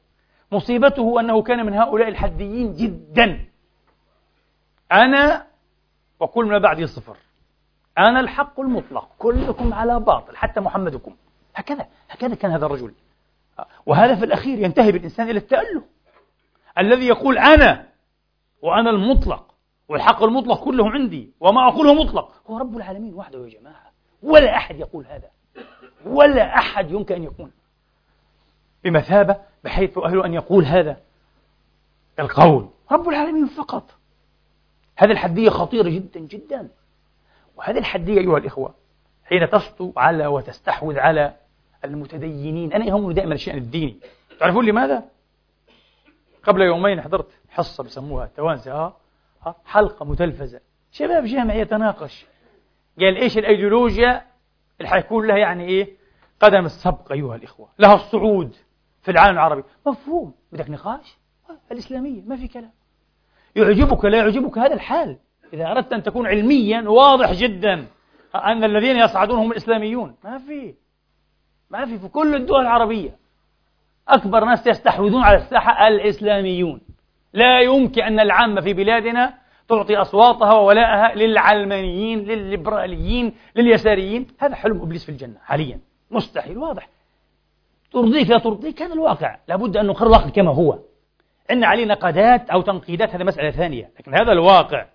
مصيبته أنه كان من هؤلاء الحديين جدا. أنا وكل ما بعدي صفر. أنا الحق المطلق. كلكم على باطل حتى محمدكم. هكذا هكذا كان هذا الرجل. وهذا في الأخير ينتهي بالإنسان إلى التأله الذي يقول أنا وأنا المطلق والحق المطلق كله عندي وما أقوله مطلق. هو رب العالمين وحده يا جماعة. ولا أحد يقول هذا. ولا أحد يمكن أن يكون. بمثابة بحيث أهل أن يقول هذا القول. رب العالمين فقط. هذه الحدية خطيرة جدا جدا. وهذه الحدية أيها الإخوة حين تسطو على وتستحوذ على المتدينين. أنا يهمني دائما الشأن الديني تعرفون لماذا؟ قبل يومين حضرت حصة بسموها توانسة ها حلقة متلفزة. شباب جامع يتناقش. قال إيش الأيديولوجيا؟ اللي حيكون لها يعني إيه؟ قدم السبق أيها الإخوة. لها الصعود في العالم العربي. مفهوم. بدك نقاش؟ الإسلامية. ما في كلام. يعجبك لا يعجبك هذا الحال. إذا أردت أن تكون علميا واضح جدا أن الذين يصعدون هم الإسلاميون. ما في. ما في في كل الدول العربية. أكبر ناس يستحوذون على الساحة الإسلاميون. لا يمكن أن العامة في بلادنا تعطي أصواتها وولاءها للعلمانيين للليبراليين لليساريين. هذا حلم إبليس في الجنة حاليا. مستحيل واضح. ترضيك لا ترضيك هذا الواقع. لابد أن نقر الواقع كما هو. إن عليه نقدات أو تنقيدات هذا مسألة ثانية. لكن هذا الواقع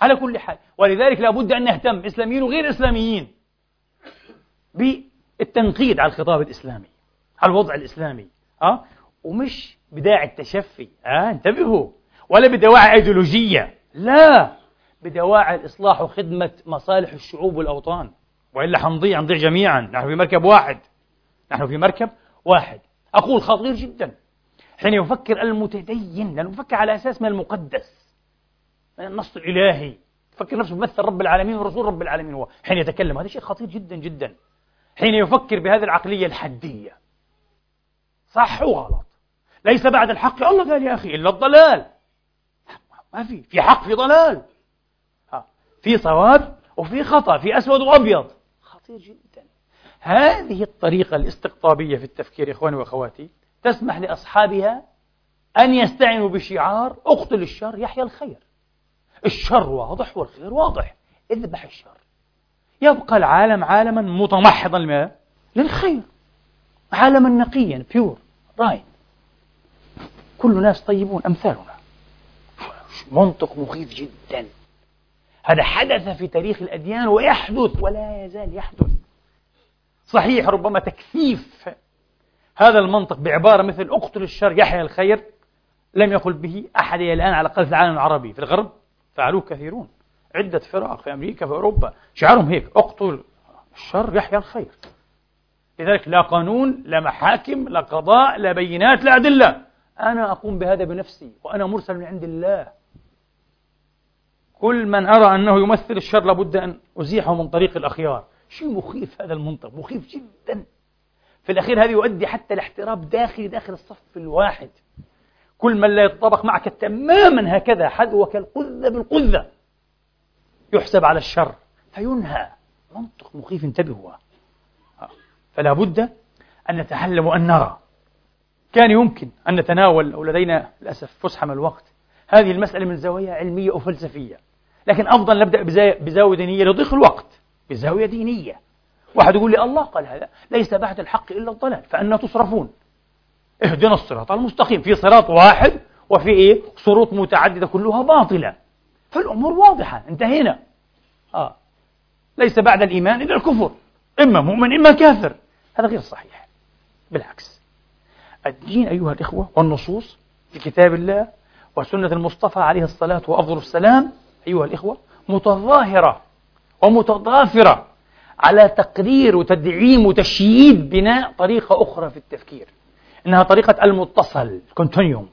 على كل حال. ولذلك لابد أن نهتم إسلاميين وغير إسلاميين بالتنقيد على الخطاب الإسلامي على الوضع الإسلامي أه؟ ومش بداعي التشفي أه؟ انتبهوا. ولا بدواعي أيديولوجية. لا بدواعي الإصلاح وخدمة مصالح الشعوب والأوطان. وإلا حنضيع نضيع جميعا. نحن في مركب واحد. نحن في مركب واحد. أقول خطير جدا. حين يفكر المتدين لأنه يفكر على أساس من المقدس من النص الإلهي. يفكر نفسه ممثل رب العالمين ورسول رب العالمين هو. حين يتكلم هذا شيء خطير جدا جدا. حين يفكر بهذه العقلية الحدية. صح وغلط ليس بعد الحق. الله قال يا أخي إلا الضلال. ما في في حق في ضلال. في صواب وفي خطأ في أسود وأبيض. خطير جدا. هذه الطريقة الاستقطابية في التفكير إخواني وأخواتي تسمح لأصحابها أن يستعنوا بشعار أقتل الشر يحيى الخير. الشر واضح والخير واضح. اذبح الشر. يبقى العالم عالما متمحضا للخير. عالما نقيا بيور راين كل ناس طيبون أمثالنا. منطق مخيف جدا. هذا حدث في تاريخ الأديان ويحدث ولا يزال يحدث. صحيح ربما تكثيف هذا المنطق بعبارة مثل أقتل الشر يحيى الخير لم يقل به أحد إلى الآن على في العالم العربي في الغرب. فعلوه كثيرون. عدة فرق في أمريكا في أوروبا. شعارهم هيك أقتل الشر يحيى الخير. لذلك لا قانون لا محاكم لا قضاء لا بينات لا أدلة. أنا أقوم بهذا بنفسي وأنا مرسل من عند الله. كل من أرى أنه يمثل الشر لابد أن أزيحه من طريق الأخيار. شيء مخيف هذا المنطق مخيف جدا. في الأخير هذا يؤدي حتى لاحتراب داخلي داخل الصف الواحد. كل من لا يتطابق معك تماما هكذا حذوك القذة بالقذة. يحسب على الشر. فينهى. منطق مخيف. انتبهوا فلا بد أن نتعلم وأن نرى. كان يمكن أن نتناول أو لدينا للأسف فسحة من الوقت. هذه المسألة من زوايا علمية وفلسفية لكن أفضل نبدأ بزاوية دينية لضيق الوقت. بزاوية دينية. واحد يقول لي الله قال هذا. ليس بعد الحق إلا الضلال. فأنا تصرفون. اهدنا الصراط المستقيم. في صراط واحد وفي إيه؟ صروط متعددة كلها باطلة. فالأمور واضحة انتهينا. آه. ليس بعد الإيمان إلا الكفر. إما مؤمن إما كافر. هذا غير صحيح. بالعكس. الدين أيها الإخوة والنصوص في كتاب الله وسنة المصطفى عليه الصلاة وأفضل السلام أيها الإخوة متظاهرة ومتضافرة على تقرير وتدعيم وتشييد بناء طريقة أخرى في التفكير. إنها طريقة المتصل كونتينيوم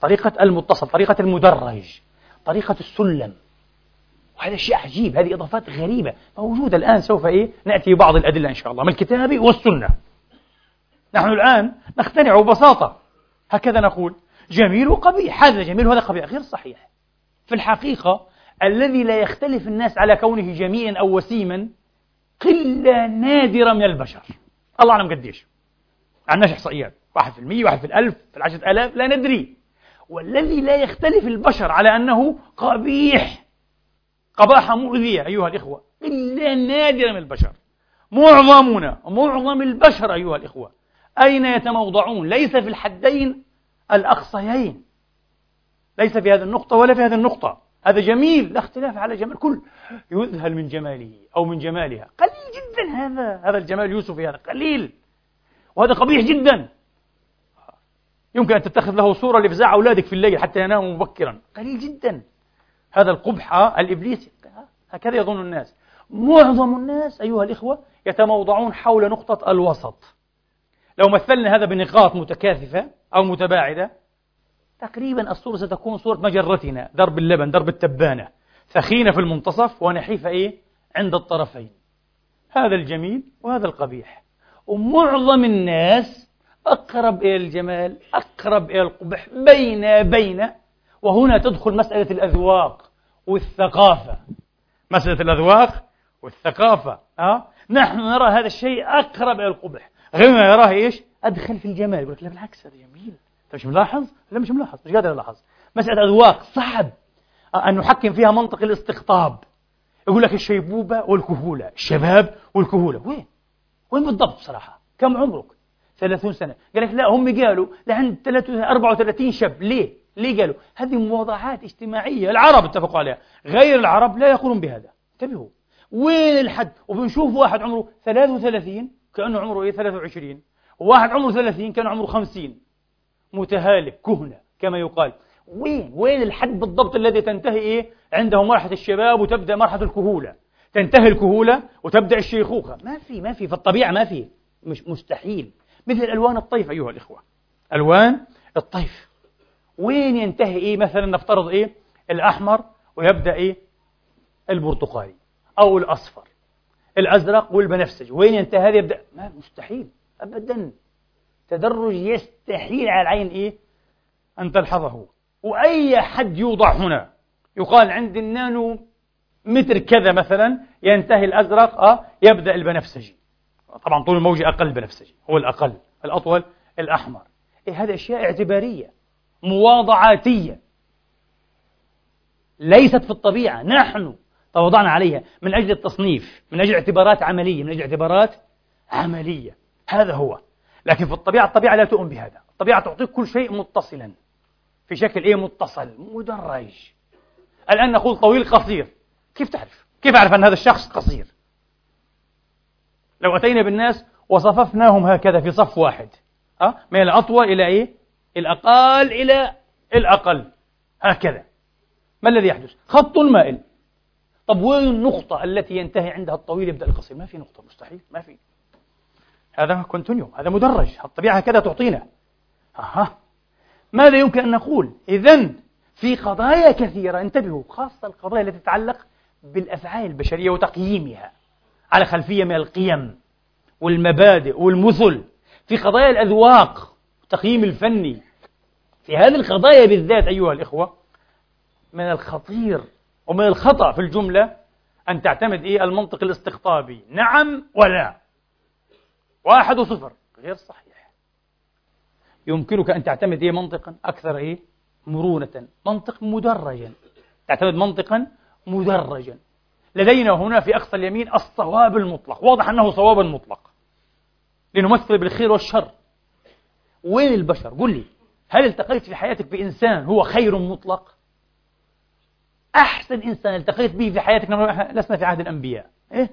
طريقة المتصل طريقة المدرج. طريقة السلم. وهذا شيء عجيب هذه إضافات غريبة. موجودة الآن سوف إيه؟ نأتي ببعض الأدلة إن شاء الله. من الكتاب والسنة. نحن الآن نقتنع ببساطة. هكذا نقول جميل وقبيح. هذا جميل وهذا قبيح. غير صحيح. في الحقيقة الذي لا يختلف الناس على كونه جميلا أو وسيما قلة نادرة من البشر. الله أعلم قديش. عندناش إحصائيات واحد في المية واحد في الألف في العشرة آلاف لا ندري. والذي لا يختلف البشر على أنه قبيح. قباحة مؤذية أيها الإخوة. إلا نادرة من البشر. معظمنا معظم البشر أيها الإخوة. أين يتموضعون؟ ليس في الحدين الأقصيين. ليس في هذه النقطة ولا في هذه النقطة. هذا جميل لا اختلاف على جمال. كل يذهل من جماله أو من جمالها. قليل جدا هذا هذا الجمال يوسف هذا. قليل. وهذا قبيح جدا. يمكن أن تتخذ له صورة لإفزاع أولادك في الليل حتى يناموا مبكرا. قليل جدا. هذا القبح الإبليسي هكذا يظن الناس. معظم الناس أيها الإخوة يتموضعون حول نقطة الوسط. لو مثلنا هذا بنقاط متكاثفة أو متباعدة تقريبا الصورة ستكون صورة مجرتنا درب اللبن درب التبانة. ثخينة في المنتصف ونحيفة إيه؟ عند الطرفين. هذا الجميل وهذا القبيح. ومعظم الناس أقرب إلى الجمال أقرب إلى القبح بين بين. وهنا تدخل مسألة الأذواق والثقافة. مسألة الأذواق والثقافة أه؟ نحن نرى هذا الشيء أقرب إلى القبح. غيرنا يراه إيش؟ أدخل في الجمال. يقول لك لا بالعكس هذا جميل. أنت مش ملاحظ؟ لا مش ملاحظ. مش قادر ألاحظ. مسألة أذواق صعب. أن نحكم فيها منطق الاستقطاب. يقول لك الشيبوبة والكهولة. الشباب والكهولة. وين؟ وين بالضبط بصراحة؟ كم عمرك؟ 30 سنة. قال لك لا هم قالوا لعند 34 شاب. ليه؟ ليه قالوا؟ هذه مواضعات اجتماعية. العرب اتفقوا عليها. غير العرب لا يقولون بهذا. انتبهوا. وين الحد؟ وبنشوف واحد عمره 33 كأنه عمره إيه؟ 23 وواحد عمره 30 كان عمره 50 متهالك كهنة كما يقال. وين؟ وين الحد بالضبط الذي تنتهي إيه؟ عنده مرحلة الشباب وتبدأ مرحلة الكهولة. تنتهي الكهولة وتبدأ الشيخوخة. ما في ما في. في الطبيعة ما في. مش مستحيل. مثل ألوان الطيف أيها الإخوة. ألوان الطيف. وين ينتهي إيه مثلا نفترض إيه؟ الأحمر ويبدأ إيه؟ البرتقالي أو الأصفر. الأزرق والبنفسجي وين ينتهي هذا؟ يبدأ. ما مستحيل. أبدا. تدرج يستحيل على العين إيه؟ أن تلحظه. وأي حد يوضع هنا. يقال عند النانو متر كذا مثلا ينتهي الأزرق أه يبدأ البنفسجي. طبعا طول الموجة أقل بنفسجي هو الأقل الأطول الأحمر. إيه هذه أشياء اعتبارية مواضعاتية. ليست في الطبيعة نحن توضعنا عليها من أجل التصنيف من أجل اعتبارات عملية من أجل اعتبارات عملية. هذا هو. لكن في الطبيعة الطبيعة لا تؤمن بهذا. الطبيعة تعطيك كل شيء متصلا في شكل إيه متصل مدرج. الآن نقول طويل قصير. كيف تعرف؟ كيف أعرف أن هذا الشخص قصير؟ لو أتينا بالناس وصففناهم هكذا في صف واحد أه؟ من الأطول إلى إيه؟ الأقل إلى الأقل هكذا ما الذي يحدث؟ خط مائل طب وين النقطة التي ينتهي عندها الطويل يبدأ القصير؟ ما في نقطة مستحيل ما في هذا كونتينيوم هذا مدرج الطبيعة هكذا تعطينا أها ماذا يمكن أن نقول؟ إذا في قضايا كثيرة انتبهوا خاصة القضايا التي تتعلق بالأفعال البشرية وتقييمها على خلفية من القيم والمبادئ والمثل في قضايا الأذواق التقييم الفني. في هذه القضايا بالذات أيها الإخوة من الخطير ومن الخطأ في الجملة أن تعتمد إيه؟ المنطق الاستقطابي. نعم ولا. واحد وصفر غير صحيح. يمكنك أن تعتمد إيه؟ منطقا أكثر إيه؟ مرونة. منطق مدرجا. تعتمد منطقا مدرجا. لدينا هنا في أقصى اليمين الصواب المطلق. واضح أنه صواب مطلق. لنمثل بالخير والشر. وين البشر؟ قل لي. هل التقيت في حياتك بإنسان هو خير مطلق؟ أحسن إنسان التقيت به في حياتك لسنا في عهد الأنبياء. إيه؟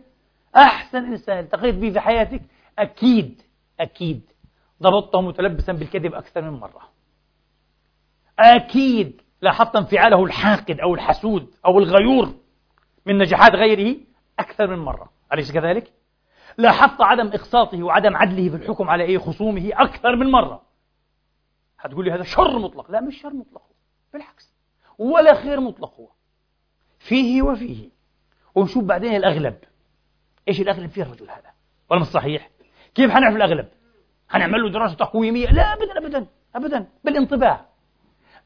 أحسن إنسان التقيت به في حياتك أكيد أكيد. ضبطته متلبسا بالكذب أكثر من مرة. أكيد لاحظت انفعاله الحاقد أو الحسود أو الغيور. من نجاحات غيره أكثر من مرة. أليس كذلك؟ لاحظت عدم إقساطه وعدم عدله في الحكم على أي خصومه أكثر من مرة. هتقول لي هذا شر مطلق. لا مش شر مطلق بالعكس ولا خير مطلق هو. فيه وفيه. ونشوف بعدين الأغلب. إيش الأغلب فيه الرجل هذا؟ ولا مش صحيح؟ كيف حنعرف الأغلب؟ هنعمل له دراسة تقويمية؟ لا أبدا أبدا أبدا. بالانطباع.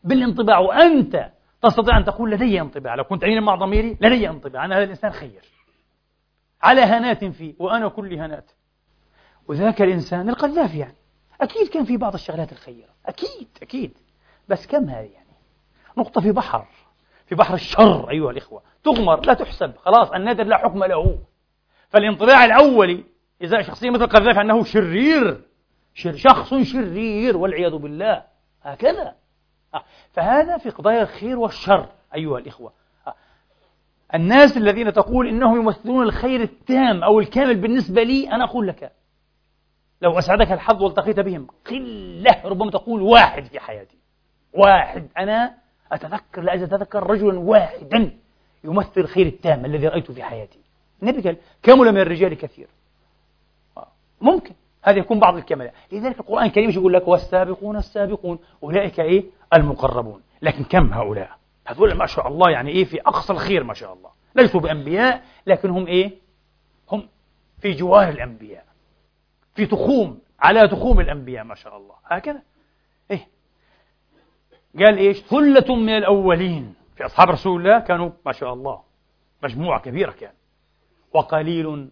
بالانطباع. وأنت تستطيع أن تقول لدي انطباع. لو كنت عينا مع ضميري لدي انطباع. أن هذا الإنسان خير. على هنات فيه وأنا كل هنات. وذاك الإنسان القذافي يعني. أكيد كان في بعض الشغلات الخيرة. أكيد أكيد. بس كم هذه يعني؟ نقطة في بحر. في بحر الشر أيها الإخوة. تغمر لا تحسب. خلاص النادر لا حكم له. فالانطباع الأولي إذا شخصية مثل القذافي أنه شرير. شر شخص شرير والعياذ بالله. هكذا. فهذا في قضايا الخير والشر أيها الإخوة. آه، الناس الذين تقول إنهم يمثلون الخير التام أو الكامل بالنسبة لي أنا أقول لك لو أسعدك الحظ والتقيت بهم قلة ربما تقول واحد في حياتي. واحد. أنا أتذكر لا أتذكر رجلا واحدا يمثل الخير التام الذي رأيته في حياتي. النبي قال كمل من الرجال كثير. آه، ممكن. هذا يكون بعض الكمال لذلك القرآن الكريم يقول لك والسابقون السابقون أولئك إيه؟ المقربون. لكن كم هؤلاء؟ هذول ما شاء الله يعني إيه؟ في أقصى الخير ما شاء الله. ليسوا بأنبياء لكن هم إيه؟ هم في جوار الأنبياء. في تخوم على تخوم الأنبياء ما شاء الله. هكذا. إيه. قال إيش؟ ثلة من الأولين. في أصحاب رسول الله كانوا ما شاء الله. مجموعة كبيرة كان. وقليل من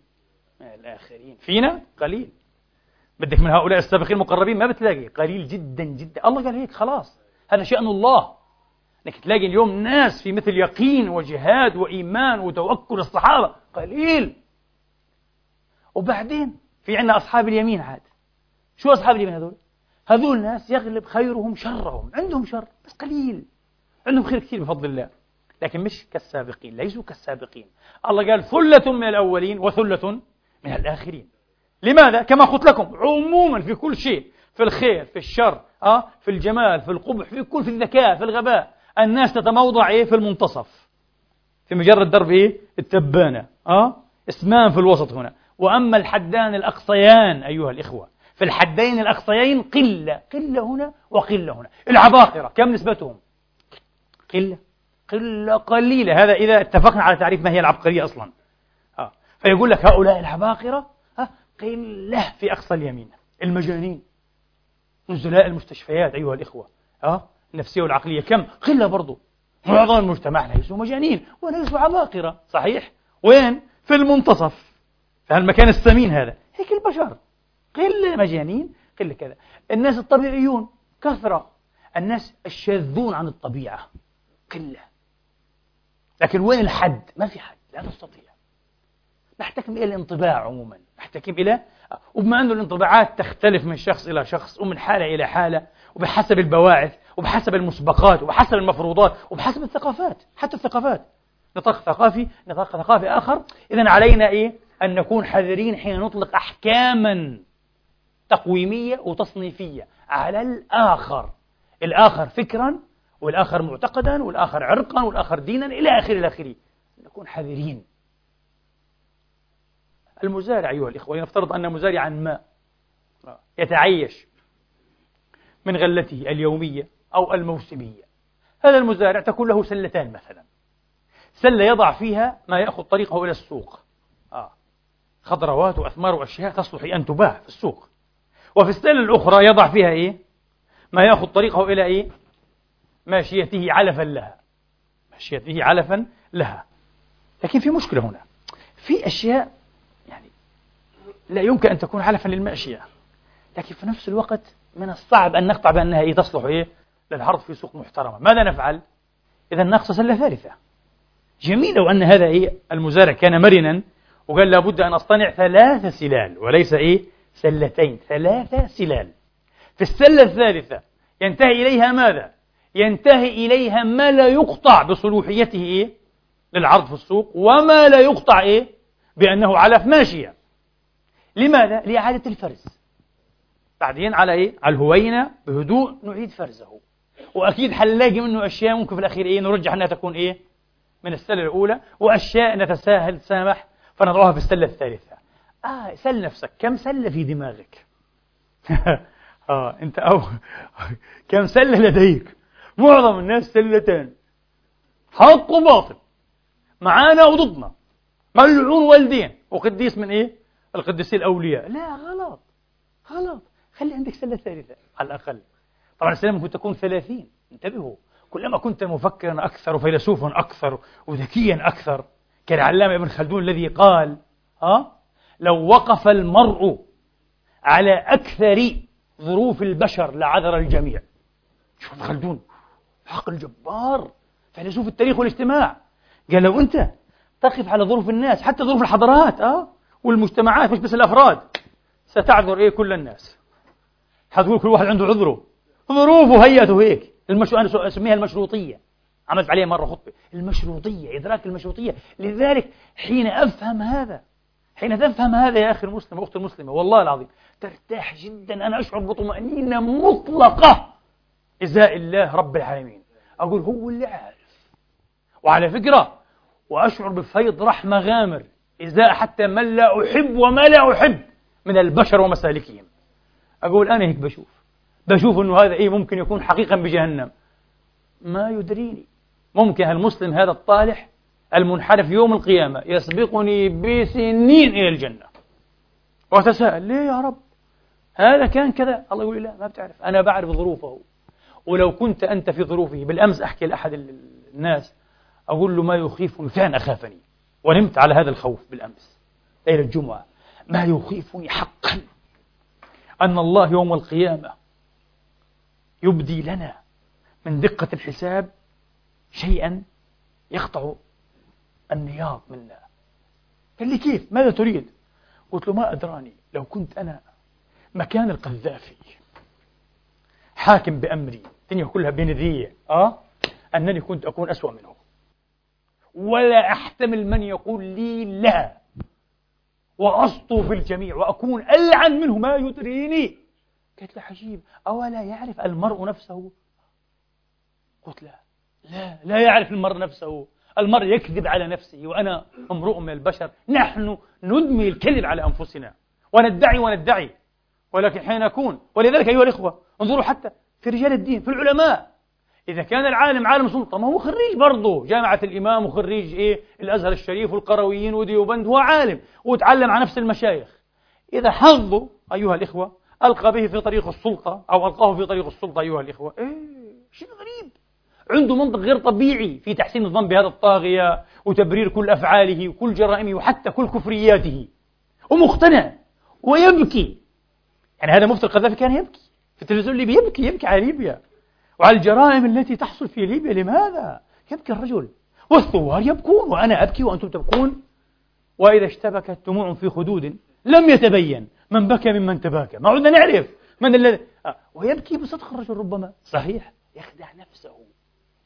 الآخرين. فينا؟ قليل. بدك من هؤلاء السابقين المقربين ما بتلاقي. قليل جدا جدا. الله قال هيك خلاص. هذا شأن الله. إنك تلاقي اليوم ناس في مثل يقين وجهاد وإيمان وتوكل الصحابة. قليل. وبعدين في عندنا أصحاب اليمين عاد. شو أصحاب اليمين هذول؟ هذول ناس يغلب خيرهم شرهم. عندهم شر بس قليل. عندهم خير كثير بفضل الله. لكن مش كالسابقين ليسوا كالسابقين. الله قال ثلة من الأولين وثلة من الآخرين. لماذا؟ كما قلت لكم عموما في كل شيء في الخير في الشر أه؟ في الجمال في القبح في كل في الذكاء في الغباء الناس تتموضع إيه في المنتصف في مجرد درب إيه التبانة أه؟ اسمان في الوسط هنا وأما الحدان الأقصيان أيها الإخوة في الحدين الأقصيين قلة قلة هنا وقلة هنا العباقرة كم نسبتهم قلة قلة قليلة هذا إذا اتفقنا على تعريف ما هي العبقرية أصلا آه. فيقول لك هؤلاء العباقرة. قلة في أقصى اليمين. المجانين. نزلاء المستشفيات أيها الإخوة. آه. النفسية والعقلية كم؟ قلة برضو. معظم المجتمع ليسوا مجانين وليسوا عباقرة. صحيح؟ وين؟ في المنتصف. في هالمكان الثمين هذا. هيك البشر. قلة مجانين قلة كذا. الناس الطبيعيون كثرة. الناس الشاذون عن الطبيعة. قلة. لكن وين الحد؟ ما في حد. لا تستطيع. نحتكم إلى الانطباع عموما. نحتكم إلى وبما أن الانطباعات تختلف من شخص إلى شخص ومن حالة إلى حالة وبحسب البواعث وبحسب المسبقات وبحسب المفروضات وبحسب الثقافات حتى الثقافات. نطاق ثقافي نطاق ثقافي آخر. إذا علينا إيه؟ أن نكون حذرين حين نطلق أحكاما تقويمية وتصنيفية. على الآخر. الآخر فكرا والآخر معتقدا والآخر عرقا والآخر دينا إلى آخره إلى آخره. نكون حذرين. المزارع أيها الإخوة لنفترض أن مزارعا ما يتعيش من غلته اليومية أو الموسمية. هذا المزارع تكون له سلتان مثلا. سلة يضع فيها ما يأخذ طريقه إلى السوق. آه. خضروات وأثمار وأشياء تصلح أن تباع في السوق. وفي السلة الأخرى يضع فيها إيه؟ ما يأخذ طريقه إلى إيه؟ ماشيته علفا لها. ماشيته علفا لها. لكن في مشكلة هنا. في أشياء لا يمكن أن تكون علفا للماشية لكن في نفس الوقت من الصعب أن نقطع بأنها إيه تصلح إيه؟ للعرض في سوق محترمة. ماذا نفعل؟ إذا نقص سلة ثالثة جميل لو أن هذا إيه؟ المزارع كان مرنا وقال لابد أن أصطنع ثلاث سلال وليس إيه؟ سلتين. ثلاث سلال. في السلة الثالثة ينتهي إليها ماذا؟ ينتهي إليها ما لا يقطع بصلوحيته إيه؟ للعرض في السوق وما لا يقطع إيه؟ بأنه علف ماشية. لماذا؟ لإعادة الفرز بعدين على إيه؟ على الهوينة بهدوء نعيد فرزه وأكيد حنلاقي منه أشياء ممكن في الأخير إيه؟ نرجح أنها تكون إيه؟ من السلة الأولى وأشياء نتساهل سامح فنضعها في السلة الثالثة آه سل نفسك كم سلة في دماغك <laughs> آه أنت أو <laughs> كم سلة لديك معظم الناس سلتين حق وباطل معانا وضدنا ملعون والدين وقديس من إيه؟ القديسين الأولياء. لا غلط. غلط. خلي عندك سله ثالثة على الأقل. طبعا السله ممكن تكون ثلاثين. انتبهوا. كلما كنت مفكرا أكثر وفيلسوفا أكثر وذكيا أكثر كالعلامة ابن خلدون الذي قال ها لو وقف المرء على أكثر ظروف البشر لعذر الجميع. شوف ابن خلدون عقل جبار فيلسوف التاريخ والاجتماع. قال لو أنت تقف على ظروف الناس حتى ظروف الحضارات أه والمجتمعات مش بس الأفراد. ستعذر إيه كل الناس؟ حتقول كل واحد عنده عذره. ظروفه هيئته هيك. المش... أنا أسميها المشروطية. عملت عليها مرة خطبة. المشروطية إدراك المشروطية. لذلك حين أفهم هذا حين تفهم هذا يا أخي المسلم وأختي المسلمة والله العظيم ترتاح جدا. أنا أشعر بطمأنينة مطلقة. إزاء الله رب العالمين. أقول هو اللي عارف. وعلى فكرة وأشعر بفيض رحمة غامر. إزاء حتى من لا أحب وما لا أحب من البشر ومسالكهم. أقول أنا هيك بشوف. بشوف أنه هذا إيه ممكن يكون حقيقا بجهنم. ما يدريني. ممكن المسلم هذا الطالح المنحرف يوم القيامة يسبقني بسنين إلى الجنة. وأتساءل ليه يا رب؟ هذا كان كذا. الله يقول لا ما بتعرف. أنا بعرف ظروفه. ولو كنت أنت في ظروفه بالأمس أحكي لأحد الناس أقول له ما يخيفني فعلا أخافني. ونمت على هذا الخوف بالأمس ليلة الجمعة. ما يخيفني حقا أن الله يوم القيامة يبدي لنا من دقة الحساب شيئا يقطع النياط منا. قال لي كيف؟ ماذا تريد؟ قلت له ما أدراني. لو كنت أنا مكان القذافي حاكم بأمري الدنيا كلها بندية أه؟ أنني كنت أكون أسوأ منه. ولا أحتمل من يقول لي لا. وأسطو في الجميع وأكون ألعن منه ما يدريني. قلت له عجيب أولا يعرف المرء نفسه؟ قلت لا لا لا يعرف المرء نفسه. المرء يكذب على نفسه وأنا امرؤ من البشر. نحن ندمي الكذب على أنفسنا. وندعي وندعي. ولكن حين نكون ولذلك أيها الإخوة انظروا حتى في رجال الدين في العلماء إذا كان العالم عالم سلطة ما هو خريج برضه جامعة الإمام وخريج إيه؟ الأزهر الشريف والقرويين وديوبند هو عالم وتعلم على نفس المشايخ. إذا حظه أيها الإخوة ألقى به في طريق السلطة أو ألقاه في طريق السلطة أيها الإخوة. إيه شيء غريب. عنده منطق غير طبيعي في تحسين الظن بهذا الطاغية وتبرير كل أفعاله وكل جرائمه وحتى كل كفرياته. ومقتنع ويبكي. يعني هذا مفتي القذافي كان يبكي. في التلفزيون الليبي يبكي يبكي على ليبيا. وعلى الجرائم التي تحصل في ليبيا لماذا؟ يبكي الرجل. والثوار يبكون وأنا أبكي وأنتم تبكون. وإذا اشتبكت دموع في خدود لم يتبين. من بكى ممن تباكى. ما عدنا نعرف من الذي آه. ويبكي بصدق الرجل ربما. صحيح. يخدع نفسه.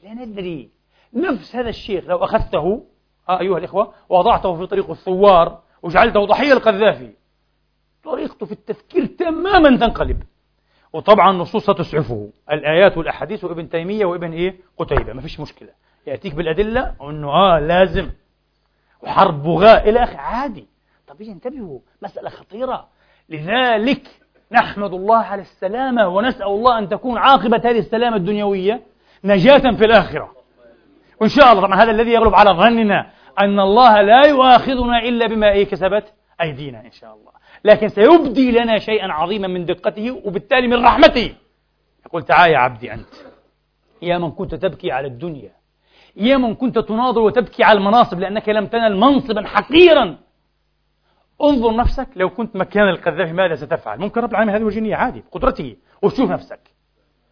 لا ندري. نفس هذا الشيخ لو أخذته آه أيها الإخوة ووضعته في طريق الثوار وجعلته ضحية القذافي. طريقته في التفكير تماما تنقلب. وطبعا نصوص ستسعفه. الآيات والأحاديث وابن تيمية وابن إيه؟ قتيبة. ما فيش مشكلة. يأتيك بالأدلة وأنه آه لازم. وحرب بغاء إلى آخر. عادي. طب انتبهوا. مسألة خطيرة. لذلك نحمد الله على السلامة ونسأل الله أن تكون عاقبة هذه السلامة الدنيوية نجاة في الآخرة. وإن شاء الله طبعا هذا الذي يغلب على ظننا أن الله لا يؤاخذنا إلا بما إيه كسبت أيدينا إن شاء الله. لكن سيبدي لنا شيئا عظيما من دقته وبالتالي من رحمته. يقول تعال يا عبدي أنت. يا من كنت تبكي على الدنيا. يا من كنت تناظر وتبكي على المناصب لأنك لم تنل منصبا حقيرا. انظر نفسك لو كنت مكان القذافي ماذا ستفعل؟ ممكن رب العالمين هذه وجنية عادي بقدرته. وشوف نفسك.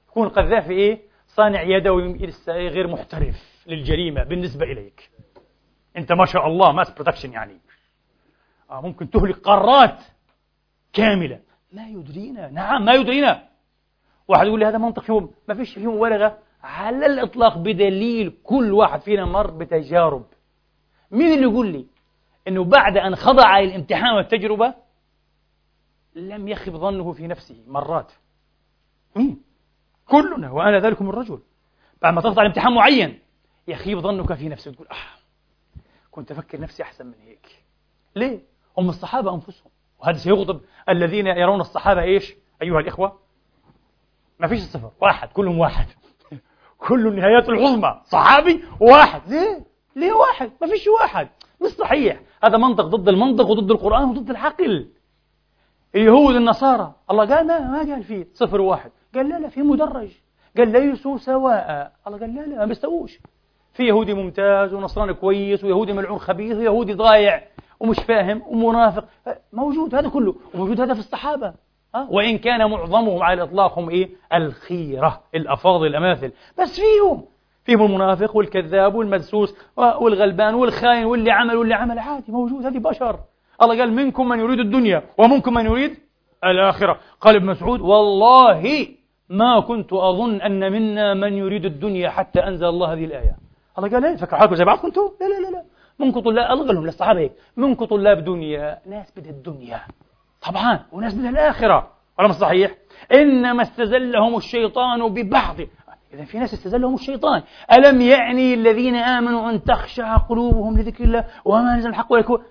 يكون القذافي إيه؟ صانع يدوي غير محترف للجريمة بالنسبة إليك. أنت ما شاء الله mass production يعني. آه ممكن تهلك قارات. كاملة. ما يدرينا. نعم ما يدرينا. واحد يقول لي هذا منطق فيه ما فيش فيه مبالغة على الإطلاق بدليل كل واحد فينا مر بتجارب. مين اللي يقول لي أنه بعد أن خضع الامتحان والتجربة لم يخب ظنه في نفسه مرات؟ مين؟ كلنا وأنا ذلكم الرجل. بعد ما تخضع لامتحان معين يخيب ظنك في نفسك تقول آه كنت أفكر نفسي أحسن من هيك. ليه؟ هم الصحابة أنفسهم. وهذا سيغضب الذين يرون الصحابة إيش؟ أيها الإخوة ما فيش الصفر واحد كلهم واحد. <laughs> كل النهايات العظمى صحابي واحد. ليه؟ ليه واحد؟ ما فيش واحد. مش صحيح. هذا منطق ضد المنطق وضد القرآن وضد العقل. اليهود النصارى الله قال ما ما قال فيه صفر واحد. قال لا لا في مدرج. قال ليسوا سواء. الله قال لا لا ما بيستووش. في يهودي ممتاز ونصراني كويس ويهودي ملعون خبيث ويهودي ضايع. ومش فاهم ومنافق. موجود هذا كله. وموجود هذا في الصحابة؟ وإن كان معظمهم على الإطلاق هم إيه؟ الخيرة الأفاضل الأماثل. بس فيهم. فيهم المنافق والكذاب والمدسوس والغلبان والخاين واللي عمل واللي عمل. عادي موجود. هذه بشر. الله قال منكم من يريد الدنيا ومنكم من يريد الآخرة. قال ابن مسعود والله ما كنت أظن أن منا من يريد الدنيا حتى أنزل الله هذه الآية. الله قال إيه؟ فكر حالكم زي بعض لا لا لا لا. منكم طلاب ألغى لهم للصحابة. هيك منكم طلاب دنيا ناس بدها الدنيا. طبعا وناس بدها الآخرة. ولا مش صحيح؟ إنما استزلهم الشيطان ببعض. إذا في ناس استزلهم الشيطان. ألم يعني الذين آمنوا أن تخشع قلوبهم لذكر الله وما نزل الحق ويكون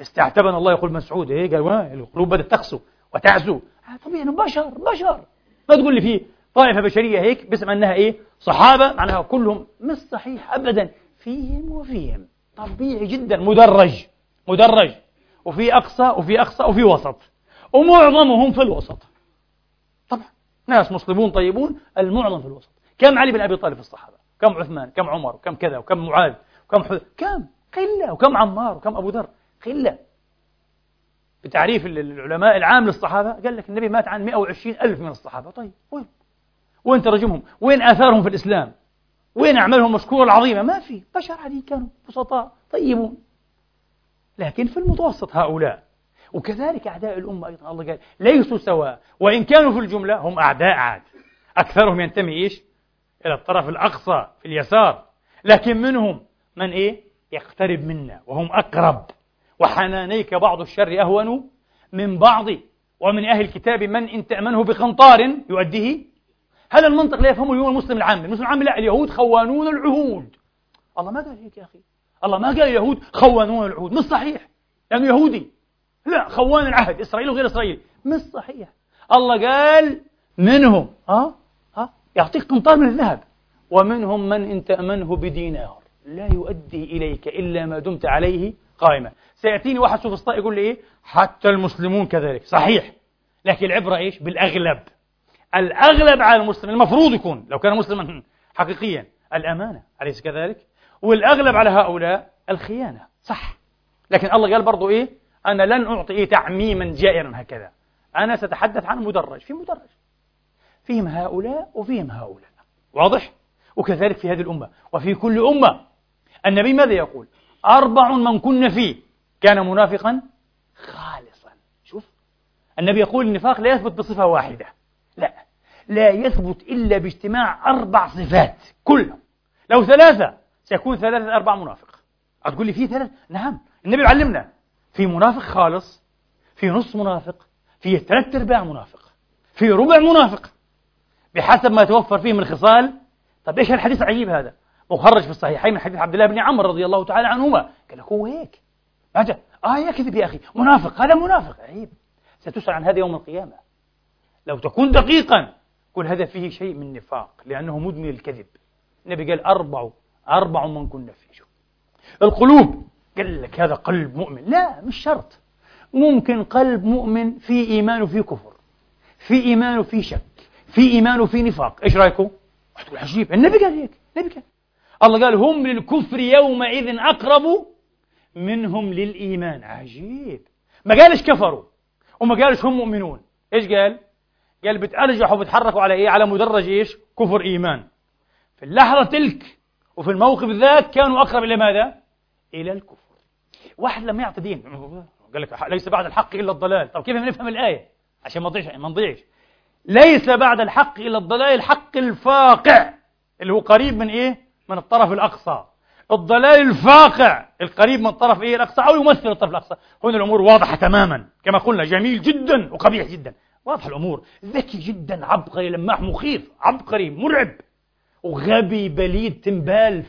استعتبنا الله يقول مسعود. إيه؟ قال القلوب بدأت تقسو وتعزو. آه، طبيعي بشر بشر. ما تقول لي في طائفة بشرية هيك باسم أنها إيه؟ صحابة معناها كلهم مش صحيح أبدا. فيهم وفيهم. طبيعي جدا مدرج مدرج. وفي أقصى وفي أقصى وفي وسط. ومعظمهم في الوسط. طبعا ناس مسلمون طيبون المعظم في الوسط. كم علي بن أبي طالب في الصحابة؟ كم عثمان كم عمر كم كذا وكم معاذ وكم حذ كم قلة وكم عمار وكم أبو ذر. قلة. بتعريف العلماء العام للصحابة قال لك النبي مات عن 120 ألف من الصحابة. طيب وين؟ وين ترجمهم؟ وين آثارهم في الإسلام؟ وين أعمالهم المشكورة العظيمة ما في. بشر عاديين كانوا بسطاء طيبون. لكن في المتوسط هؤلاء وكذلك أعداء الأمة أيضا الله قال ليسوا سواء. وإن كانوا في الجملة هم أعداء عاد. أكثرهم ينتمي إيش؟ إلى الطرف الأقصى في اليسار. لكن منهم من إيه؟ يقترب منا وهم أقرب. وحنانيك بعض الشر أهون من بعض. ومن أهل الكتاب من إن تأمنه بقنطار يؤديه هذا المنطق لا يفهمه اليوم المسلم العام المسلم العام لا اليهود خوانون العهود. الله ما قال هيك يا أخي؟ الله ما قال اليهود خوانون العهود. مش صحيح. لأنه يهودي. لا خوان العهد. إسرائيل وغير إسرائيل. مش صحيح. الله قال منهم ها ها يعطيك قنطار من الذهب. ومنهم من إن تأمنه بدينار. لا يؤدي إليك إلا ما دمت عليه قائمة سيأتيني واحد سوفسطائي يقول لي إيه؟ حتى المسلمون كذلك. صحيح. لكن العبرة إيش؟ بالأغلب. الأغلب على المسلم المفروض يكون لو كان مسلما <laughs> حقيقيا الأمانة أليس كذلك؟ والأغلب على هؤلاء الخيانة صح. لكن الله قال برضو إيه؟ أنا لن أعطي إيه تعميما جائرا هكذا. أنا سأتحدث عن مدرج في مدرج. فيهم هؤلاء وفيهم هؤلاء. واضح؟ وكذلك في هذه الأمة. وفي كل أمة. النبي ماذا يقول؟ أربع من كن فيه. كان منافقا خالصا. شوف. النبي يقول النفاق لا يثبت بصفة واحدة. لا يثبت إلا باجتماع أربع صفات كلهم. لو ثلاثة سيكون ثلاثة أربع منافق. هتقول لي في ثلاثة؟ نعم. النبي علمنا. في منافق خالص في نص منافق في ثلاث أرباع منافق في ربع منافق. بحسب ما توفر فيه من خصال. طب إيش الحديث العجيب هذا؟ مخرج في الصحيحين من حديث عبد الله بن عمر رضي الله تعالى عنهما. قال لك هو هيك. ماذا آه يكذب يا أخي. منافق. هذا منافق. عيب ستسأل عن هذا يوم القيامة. لو تكون دقيقا قل هذا فيه شيء من نفاق لأنه مدمن الكذب النبي قال أربع أربع من كنا فيه. شوف. القلوب. قال لك هذا قلب مؤمن. لا مش شرط. ممكن قلب مؤمن في إيمان وفي كفر في إيمان وفي شك في إيمان وفي نفاق. إيش رأيكم؟ تقول عجيب. النبي قال هيك. النبي قال. الله قال هم للكفر يومئذ أقرب منهم للإيمان. عجيب. ما قالش كفروا. وما قالش هم مؤمنون. إيش قال؟ قال بتأرجحوا وبتحركوا على إيه؟ على مدرج إيش؟ كفر إيمان. في اللحظة تلك وفي الموقف ذاك كانوا أقرب إلى ماذا؟ إلى الكفر. واحد لما يعطي دين. قال لك ليس بعد الحق إلا الضلال. طب كيف نفهم الآية؟ عشان ما نضيعش ما نضيعش. ليس بعد الحق إلا الضلال الحق الفاقع. اللي هو قريب من إيه؟ من الطرف الأقصى. الضلال الفاقع. القريب من الطرف إيه الأقصى؟ أو يمثل الطرف الأقصى. هنا الأمور واضحة تماما. كما قلنا جميل جدا وقبيح جدا. واضحة الأمور. ذكي جدا عبقري لماح مخيف عبقري مرعب. وغبي بليد تنبال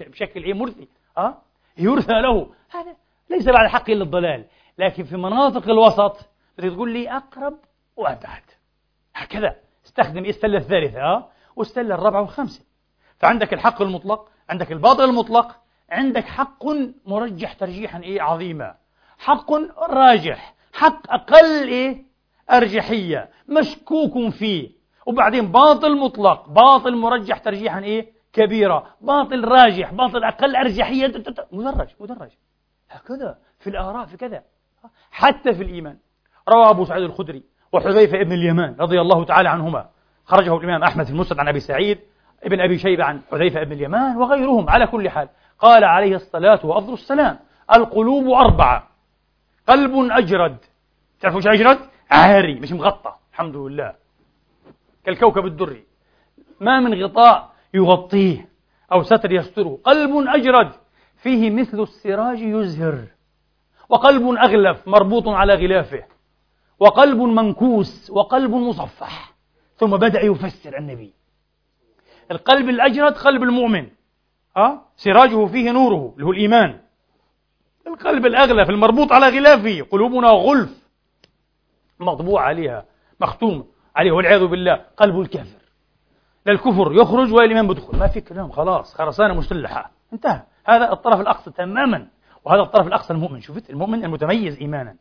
بشكل إيه مرثي. أه؟ يرثى له. هذا ليس بعد الحق إلا الضلال. لكن في مناطق الوسط بتقول لي أقرب وأبعد. هكذا. استخدم السلة الثالثة أه؟ والسلة الرابعة والخامسة. فعندك الحق المطلق عندك الباطل المطلق عندك حق مرجح ترجيحا إيه؟ عظيما. حق راجح. حق أقل إيه؟ أرجحية مشكوك فيه. وبعدين باطل مطلق. باطل مرجح ترجيحا إيه؟ كبيرة. باطل راجح. باطل أقل أرجحية. مدرج مدرج. هكذا في الآراء في كذا. حتى في الإيمان. روى أبو سعيد الخدري وحذيفة ابن اليمان رضي الله تعالى عنهما. خرجه الإمام أحمد في المسند عن أبي سعيد ابن أبي شيبة عن حذيفة ابن اليمان وغيرهم. على كل حال قال عليه الصلاة وأفضل السلام القلوب أربعة. قلب أجرد. تعرفوا إيش أجرد؟ عاري مش مغطى. الحمد لله. كالكوكب الدري. ما من غطاء يغطيه أو ستر يستره. قلب أجرد فيه مثل السراج يزهر. وقلب أغلف مربوط على غلافه. وقلب منكوس وقلب مصفح. ثم بدأ يفسر النبي. القلب الأجرد قلب المؤمن. أه؟ سراجه فيه نوره اللي هو الإيمان. القلب الأغلف المربوط على غلافه قلوبنا غلف. مطبوع عليها مختوم عليه والعياذ بالله قلب الكافر. للكفر يخرج والإيمان بدخل ما في كلام خلاص خرسانة مسلحة انتهى. هذا الطرف الأقصى تماما وهذا الطرف الأقصى المؤمن. شفت المؤمن المتميز إيمانا.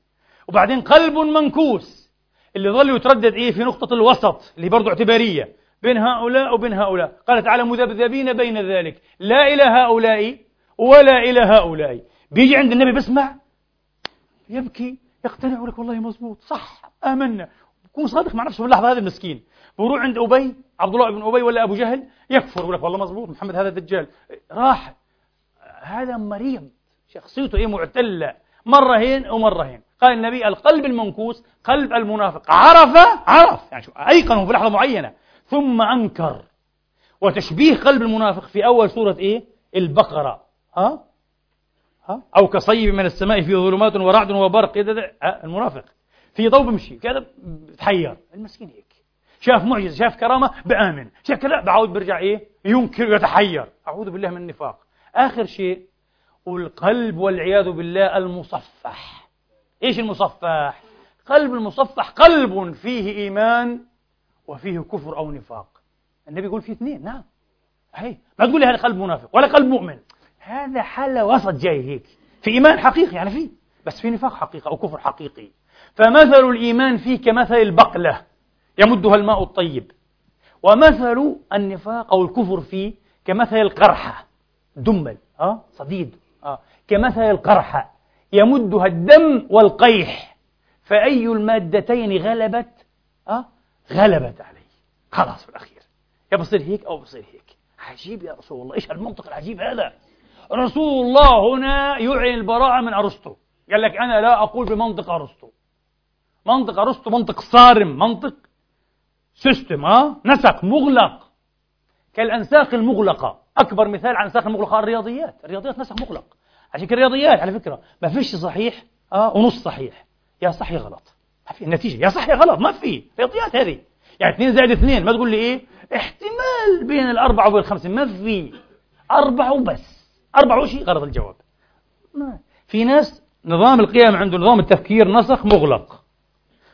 وبعدين قلب منكوس اللي ظل يتردد إيه في نقطة الوسط اللي برضه اعتبارية. بين هؤلاء وبين هؤلاء. قال تعالى مذبذبين بين ذلك. لا إلى هؤلاء ولا إلى هؤلاء. بيجي عند النبي بسمع يبكي. يقتنع لك والله مزبوط. صح آمنا. يكون صادق مع نفسه في اللحظة هذه المسكين. بروح عند أبي عبد الله بن أبي ولا أبو جهل يكفر يقول لك والله مزبوط محمد هذا دجال راح. هذا مريض. شخصيته إيه؟ معتلة. مرة هين ومرة هين. قال النبي القلب المنكوس قلب المنافق. عرف؟ عرف. يعني أيقنه في لحظة معينة. ثم أنكر. وتشبيه قلب المنافق في أول سورة إيه؟ البقرة. ها؟ أو كصيب من السماء فيه ظلمات ورعد وبرق. المنافق في ضوء بمشي. كذا تحير. المسكين هيك. شاف معجزة شاف كرامة بآمن. شاف كذا بعود برجع إيه؟ ينكر يتحير أعوذ بالله من النفاق. آخر شيء والقلب والعياذ بالله المصفح. إيش المصفح؟ قلب المصفح قلب فيه إيمان وفيه كفر أو نفاق. النبي يقول فيه اثنين. نعم. هي ما تقول لي هذا قلب منافق ولا قلب مؤمن. هذا حل وسط جاي هيك. في إيمان حقيقي يعني فيه بس في نفاق حقيقي أو كفر حقيقي. فمثل الإيمان فيه كمثل البقلة يمدها الماء الطيب. ومثل النفاق أو الكفر فيه كمثل القرحة دمل أه؟ صديد أه؟ كمثل القرحة يمدها الدم والقيح. فأي المادتين غلبت أه؟ غلبت عليه. خلاص في الأخير. يا بصير هيك أو بصير هيك. عجيب يا رسول الله. إيش المنطق العجيب هذا؟ رسول الله هنا يعلن البراءة من أرسطو. قال لك أنا لا أقول بمنطق أرسطو. منطق أرسطو منطق صارم منطق سيستم نسق مغلق. كالأنساق المغلقة. أكبر مثال عن أنساق المغلقة الرياضيات. الرياضيات نسق مغلق. عشان الرياضيات على فكرة. ما فيش صحيح آه ونص صحيح. يا صح يا غلط. ما في النتيجة يا صح يا غلط. ما في. رياضيات هذه. يعني اثنين زائد اثنين ما تقول لي إيه؟ احتمال بين الأربعة وبين الخمسة ما في. أربعة وبس. أربعة وشيء غلط الجواب. ما. في ناس نظام القيم عنده نظام التفكير نسق مغلق.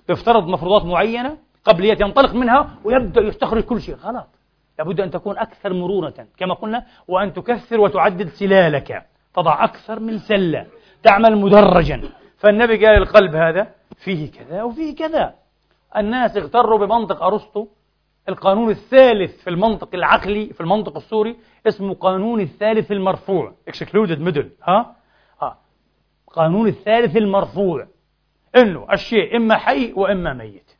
بيفترض مفروضات معينة قبليات ينطلق منها ويبدأ يستخرج كل شيء. غلط. لابد أن تكون أكثر مرونة. كما قلنا وأن تكثر وتعدد سلالك. تضع أكثر من سلة. تعمل مدرجا. فالنبي قال القلب هذا فيه كذا وفيه كذا. الناس اغتروا بمنطق أرسطو القانون الثالث في المنطق العقلي في المنطق السوري اسمه قانون الثالث المرفوع. Excluded middle ها؟ ها قانون الثالث المرفوع. إنه الشيء إما حي وإما ميت.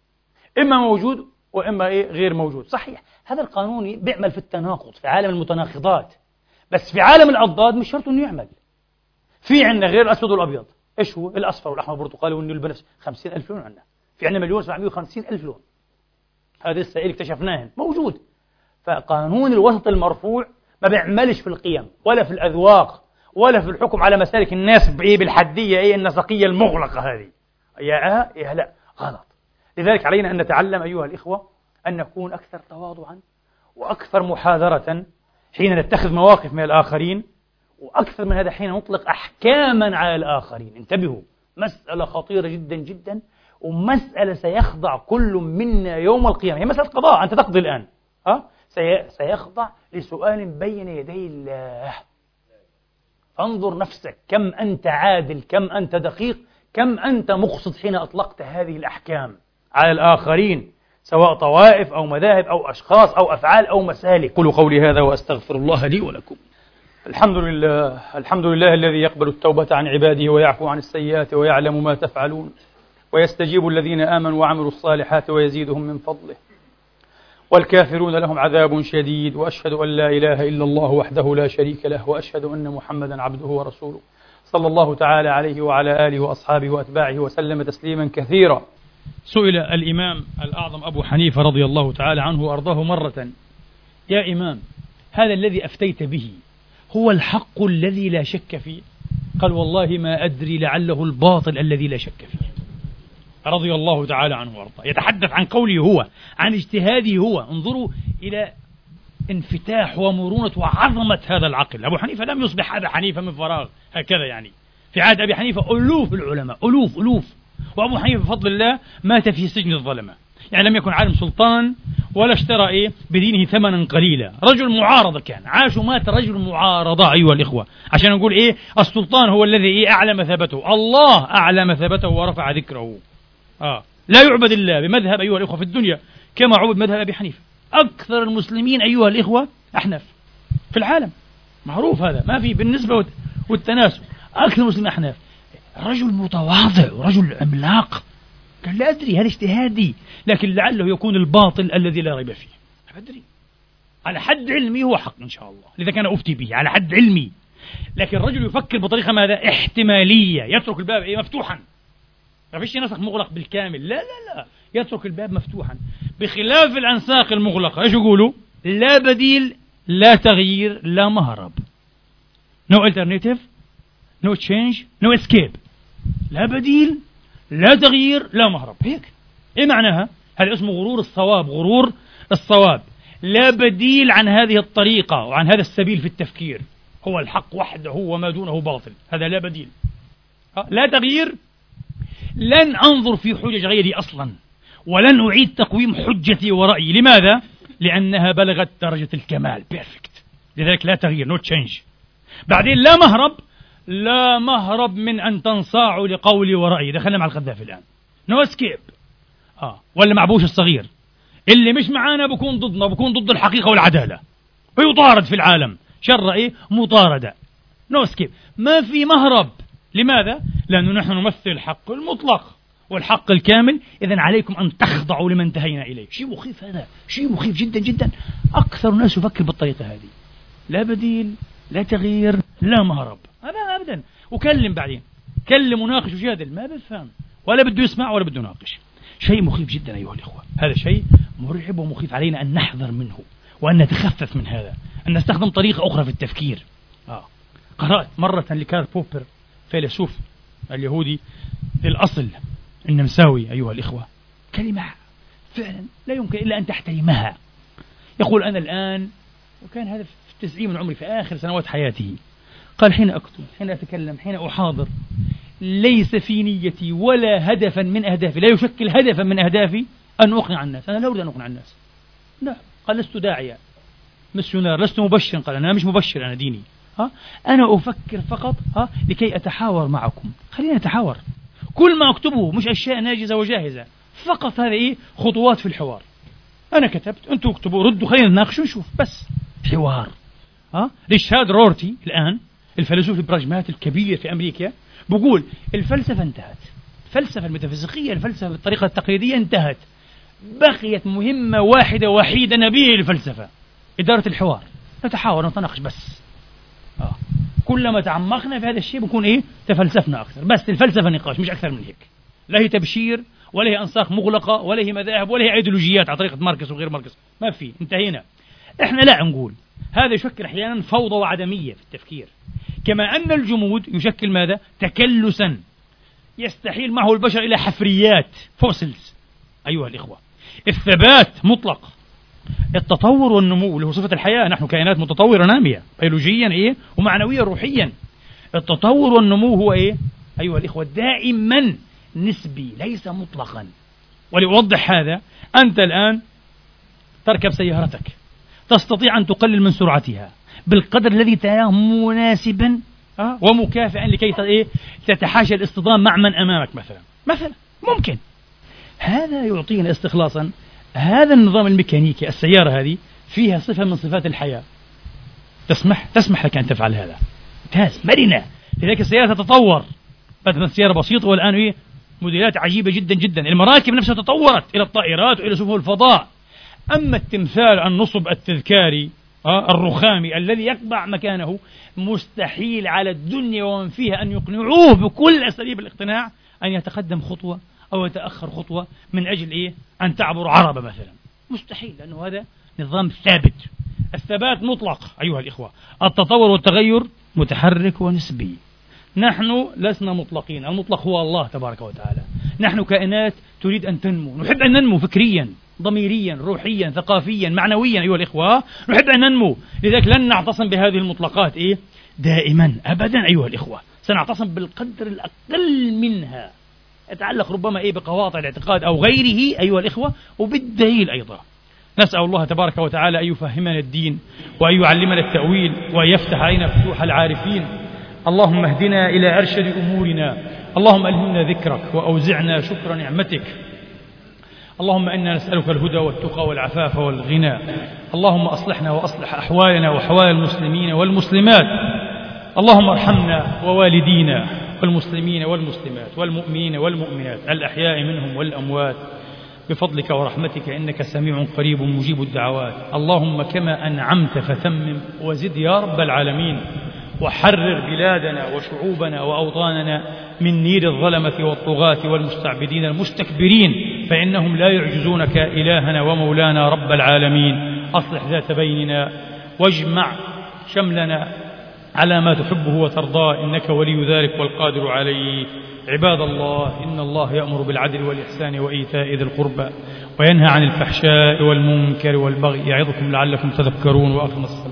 إما موجود وإما إيه؟ غير موجود. صحيح. هذا القانون بيعمل في التناقض في عالم المتناقضات. بس في عالم الأضداد مش شرط إنه يعمل. في عندنا غير الأسود والأبيض. إيش هو؟ الأصفر والأحمر والبرتقالي والنيل البنفسجي 50000 لون عندنا. في عندنا مليون 750 ألف لون. هذا السائل اكتشفناه موجود. فقانون الوسط المرفوع ما بيعملش في القيم ولا في الأذواق ولا في الحكم على مسالك الناس بالحدية أي النسقية المغلقة هذه. يا آه يا لا. غلط. لذلك علينا أن نتعلم أيها الإخوة أن نكون أكثر تواضعا وأكثر محاذرة حين نتخذ مواقف من الآخرين وأكثر من هذا حين نطلق أحكاما على الآخرين. انتبهوا مسألة خطيرة جدا جدا. ومسألة سيخضع كل منا يوم القيامة. هي مسألة قضاء أنت تقضي الآن. أه؟ سيخضع لسؤال بين يدي الله. فانظر نفسك كم أنت عادل كم أنت دقيق كم أنت مقصد حين أطلقت هذه الأحكام على الآخرين سواء طوائف أو مذاهب أو أشخاص أو أفعال أو مسالك. قولوا قولي هذا وأستغفر الله لي ولكم. الحمد لله الحمد لله الذي يقبل التوبة عن عباده ويعفو عن السيئات ويعلم ما تفعلون. ويستجيب الذين آمنوا وعملوا الصالحات ويزيدهم من فضله. والكافرون لهم عذاب شديد وأشهد أن لا إله إلا الله وحده لا شريك له وأشهد أن محمدا عبده ورسوله. صلى الله تعالى عليه وعلى آله وأصحابه وأتباعه وسلم تسليما كثيرا. سئل الإمام الأعظم أبو حنيفة رضي الله تعالى عنه وأرضاه مرة. يا إمام هذا الذي أفتيت به هو الحق الذي لا شك فيه؟ قال والله ما أدري لعله الباطل الذي لا شك فيه. رضي الله تعالى عنه وأرضاه. يتحدث عن قوله هو عن اجتهاده هو. انظروا إلى انفتاح ومرونة وعظمة هذا العقل. أبو حنيفة لم يصبح هذا حنيفة من فراغ. هكذا يعني. في عهد أبي حنيفة ألوف العلماء ألوف ألوف. وأبو حنيفة بفضل الله مات في سجن الظلمة. يعني لم يكن عالم سلطان ولا اشترى إيه؟ بدينه ثمنا قليلا. رجل معارضة كان. عاش ومات رجل معارضة أيها الإخوة. عشان نقول إيه؟ السلطان هو الذي إيه؟ أعلى مثابته الله أعلى مثابته ورفع ذكره. آه. لا يعبد الله بمذهب أيها الإخوة في الدنيا كما عبد مذهب أبي حنيفة. أكثر المسلمين أيها الإخوة أحناف في العالم. معروف هذا ما في بالنسبة والتناسب أكثر المسلمين أحناف. رجل متواضع ورجل عملاق. قال لا أدري هذا اجتهادي. لكن لعله يكون الباطل الذي لا ريب فيه. لا أدري. على حد علمي هو حق إن شاء الله. لذا كان أفتي به على حد علمي. لكن الرجل يفكر بطريقة ماذا؟ احتمالية. يترك الباب إيه؟ مفتوحا. ما فيش نسق مغلق بالكامل؟ لا لا لا. يترك الباب مفتوحا. بخلاف الأنساق المغلقة إيش يقولوا؟ لا بديل لا تغيير لا مهرب. No alternative no change no escape. لا بديل لا تغيير لا مهرب. هيك. إيه معناها؟ هذا اسمه غرور الصواب؟ غرور الصواب. لا بديل عن هذه الطريقة وعن هذا السبيل في التفكير. هو الحق وحده وما دونه باطل. هذا لا بديل. لا تغيير لن أنظر في حجج غيري أصلا ولن أعيد تقويم حجتي ورأيي. لماذا؟ لأنها بلغت درجة الكمال. perfect لذلك لا تغيير no change بعدين لا مهرب لا مهرب من أن تنصاعوا لقولي ورأيي. دخلنا مع القذافي الآن. no escape آه. ولا مع بوش الصغير. اللي مش معانا بكون ضدنا بكون ضد الحقيقة والعدالة. ويطارد في العالم. شر إيه؟ مطاردة. no escape ما في مهرب. لماذا؟ لأنه نحن نمثل الحق المطلق والحق الكامل. إذا عليكم أن تخضعوا لما انتهينا إليه. شيء مخيف هذا. شيء مخيف جدا جدا. أكثر الناس يفكر بالطريقة هذه. لا بديل لا تغيير لا مهرب. هذا أبدا. وكلم بعدين. كلم وناقش وجادل. ما بفهم. ولا بده يسمع ولا بده يناقش. شيء مخيف جدا أيها الإخوة. هذا شيء مرعب ومخيف علينا أن نحذر منه وأن نتخفف من هذا. أن نستخدم طريقة أخرى في التفكير. آه. قرأت مرة لكارل بوبر فيلسوف اليهودي للأصل النمساوي أيها الإخوة كلمة فعلا لا يمكن إلا أن تحترمها. يقول أنا الآن وكان هذا في التسعين من عمري في آخر سنوات حياته قال حين أكتب حين أتكلم حين أحاضر ليس في نيتي ولا هدفا من أهدافي لا يشكل هدفا من أهدافي أن أقنع الناس. أنا لا أريد أن أقنع الناس. لا قال لست داعيا. مسيونير لست مبشرا قال أنا مش مبشر أنا ديني. أنا أفكر فقط ها لكي أتحاور معكم. خلينا نتحاور. كل ما أكتبه مش أشياء ناجزة وجاهزة. فقط هذه إيه؟ خطوات في الحوار. أنا كتبت أنتم اكتبوا ردوا خلينا نناقش ونشوف. بس حوار. ها؟ ريشارد رورتي الآن الفيلسوف البراجماتي الكبير في أمريكا بقول الفلسفة انتهت. الفلسفة الميتافيزيقية الفلسفة بالطريقة التقليدية انتهت. بقيت مهمة واحدة وحيدة نبيه للفلسفة إدارة الحوار. نتحاور نتناقش بس. كلما تعمقنا في هذا الشيء بنكون إيه؟ تفلسفنا أكثر. بس الفلسفة نقاش مش أكثر من هيك. لا هي تبشير ولا هي أنساق مغلقة ولا هي مذاهب ولا هي أيديولوجيات على طريقة ماركس وغير ماركس. ما في انتهينا. إحنا لا نقول. هذا يشكل أحيانا فوضى وعدمية في التفكير. كما أن الجمود يشكل ماذا؟ تكلسا. يستحيل معه البشر إلى حفريات fossils أيها الإخوة. الثبات مطلق. التطور والنمو اللي هو صفة الحياة نحن كائنات متطورة نامية بيولوجيا إيه؟ ومعنويا روحيا. التطور والنمو هو إيه؟ أيها الإخوة دائما نسبي ليس مطلقا. ولأوضح هذا أنت الآن تركب سيارتك تستطيع أن تقلل من سرعتها بالقدر الذي تراه مناسبا أه؟ ومكافئا لكي إيه؟ تتحاشى الاصطدام مع من أمامك مثلا. مثلا ممكن. هذا يعطينا استخلاصا هذا النظام الميكانيكي السيارة هذه فيها صفة من صفات الحياة. تسمح تسمح لك أن تفعل هذا. ممتاز. مرنة. لذلك السيارة تتطور. بدأت سيارة بسيطة والآن هي موديلات عجيبة جدا جدا. المراكب نفسها تطورت إلى الطائرات وإلى سفن الفضاء. أما التمثال النصب التذكاري آه الرخامي الذي يقبع مكانه مستحيل على الدنيا ومن فيها أن يقنعوه بكل أساليب الاقتناع أن يتقدم خطوة أو يتأخر خطوة من أجل إيه؟ أن تعبر عربة مثلا. مستحيل لأنه هذا نظام ثابت. الثبات مطلق أيها الإخوة. التطور والتغير متحرك ونسبي. نحن لسنا مطلقين. المطلق هو الله تبارك وتعالى. نحن كائنات تريد أن تنمو. نحب أن ننمو فكريا ضميريا روحيا ثقافيا معنويا أيها الإخوة. نحب أن ننمو. لذلك لن نعتصم بهذه المطلقات إيه؟ دائما أبدا أيها الإخوة. سنعتصم بالقدر الأقل منها. يتعلق ربما إيه بقواطع الاعتقاد أو غيره أيها الإخوة وبالدليل أيضا. نسأل الله تبارك وتعالى أن يفهمنا الدين وأن يعلمنا التأويل وأن يفتح علينا فتوح العارفين. اللهم اهدنا إلى أرشد أمورنا. اللهم ألهمنا ذكرك وأوزعنا شكر نعمتك. اللهم إنا نسألك الهدى والتقى والعفاف والغنى. اللهم أصلحنا وأصلح أحوالنا وأحوال المسلمين والمسلمات. اللهم ارحمنا ووالدينا. والمسلمين والمسلمات والمؤمنين والمؤمنات الأحياء منهم والأموات بفضلك ورحمتك إنك سميع قريب مجيب الدعوات اللهم كما أنعمت فتمم وزد يا رب العالمين وحرر بلادنا وشعوبنا وأوطاننا من نير الظلمة والطغاة والمستعبدين المستكبرين فإنهم لا يعجزونك إلهنا ومولانا رب العالمين أصلح ذات بيننا واجمع شملنا على ما تحبه وترضاه. إنك ولي ذلك والقادر عليه. عباد الله إن الله يأمر بالعدل والإحسان وإيتاء ذي القربى وينهى عن الفحشاء والمنكر والبغي. يعظكم لعلكم تذكرون وأقم الصلاة.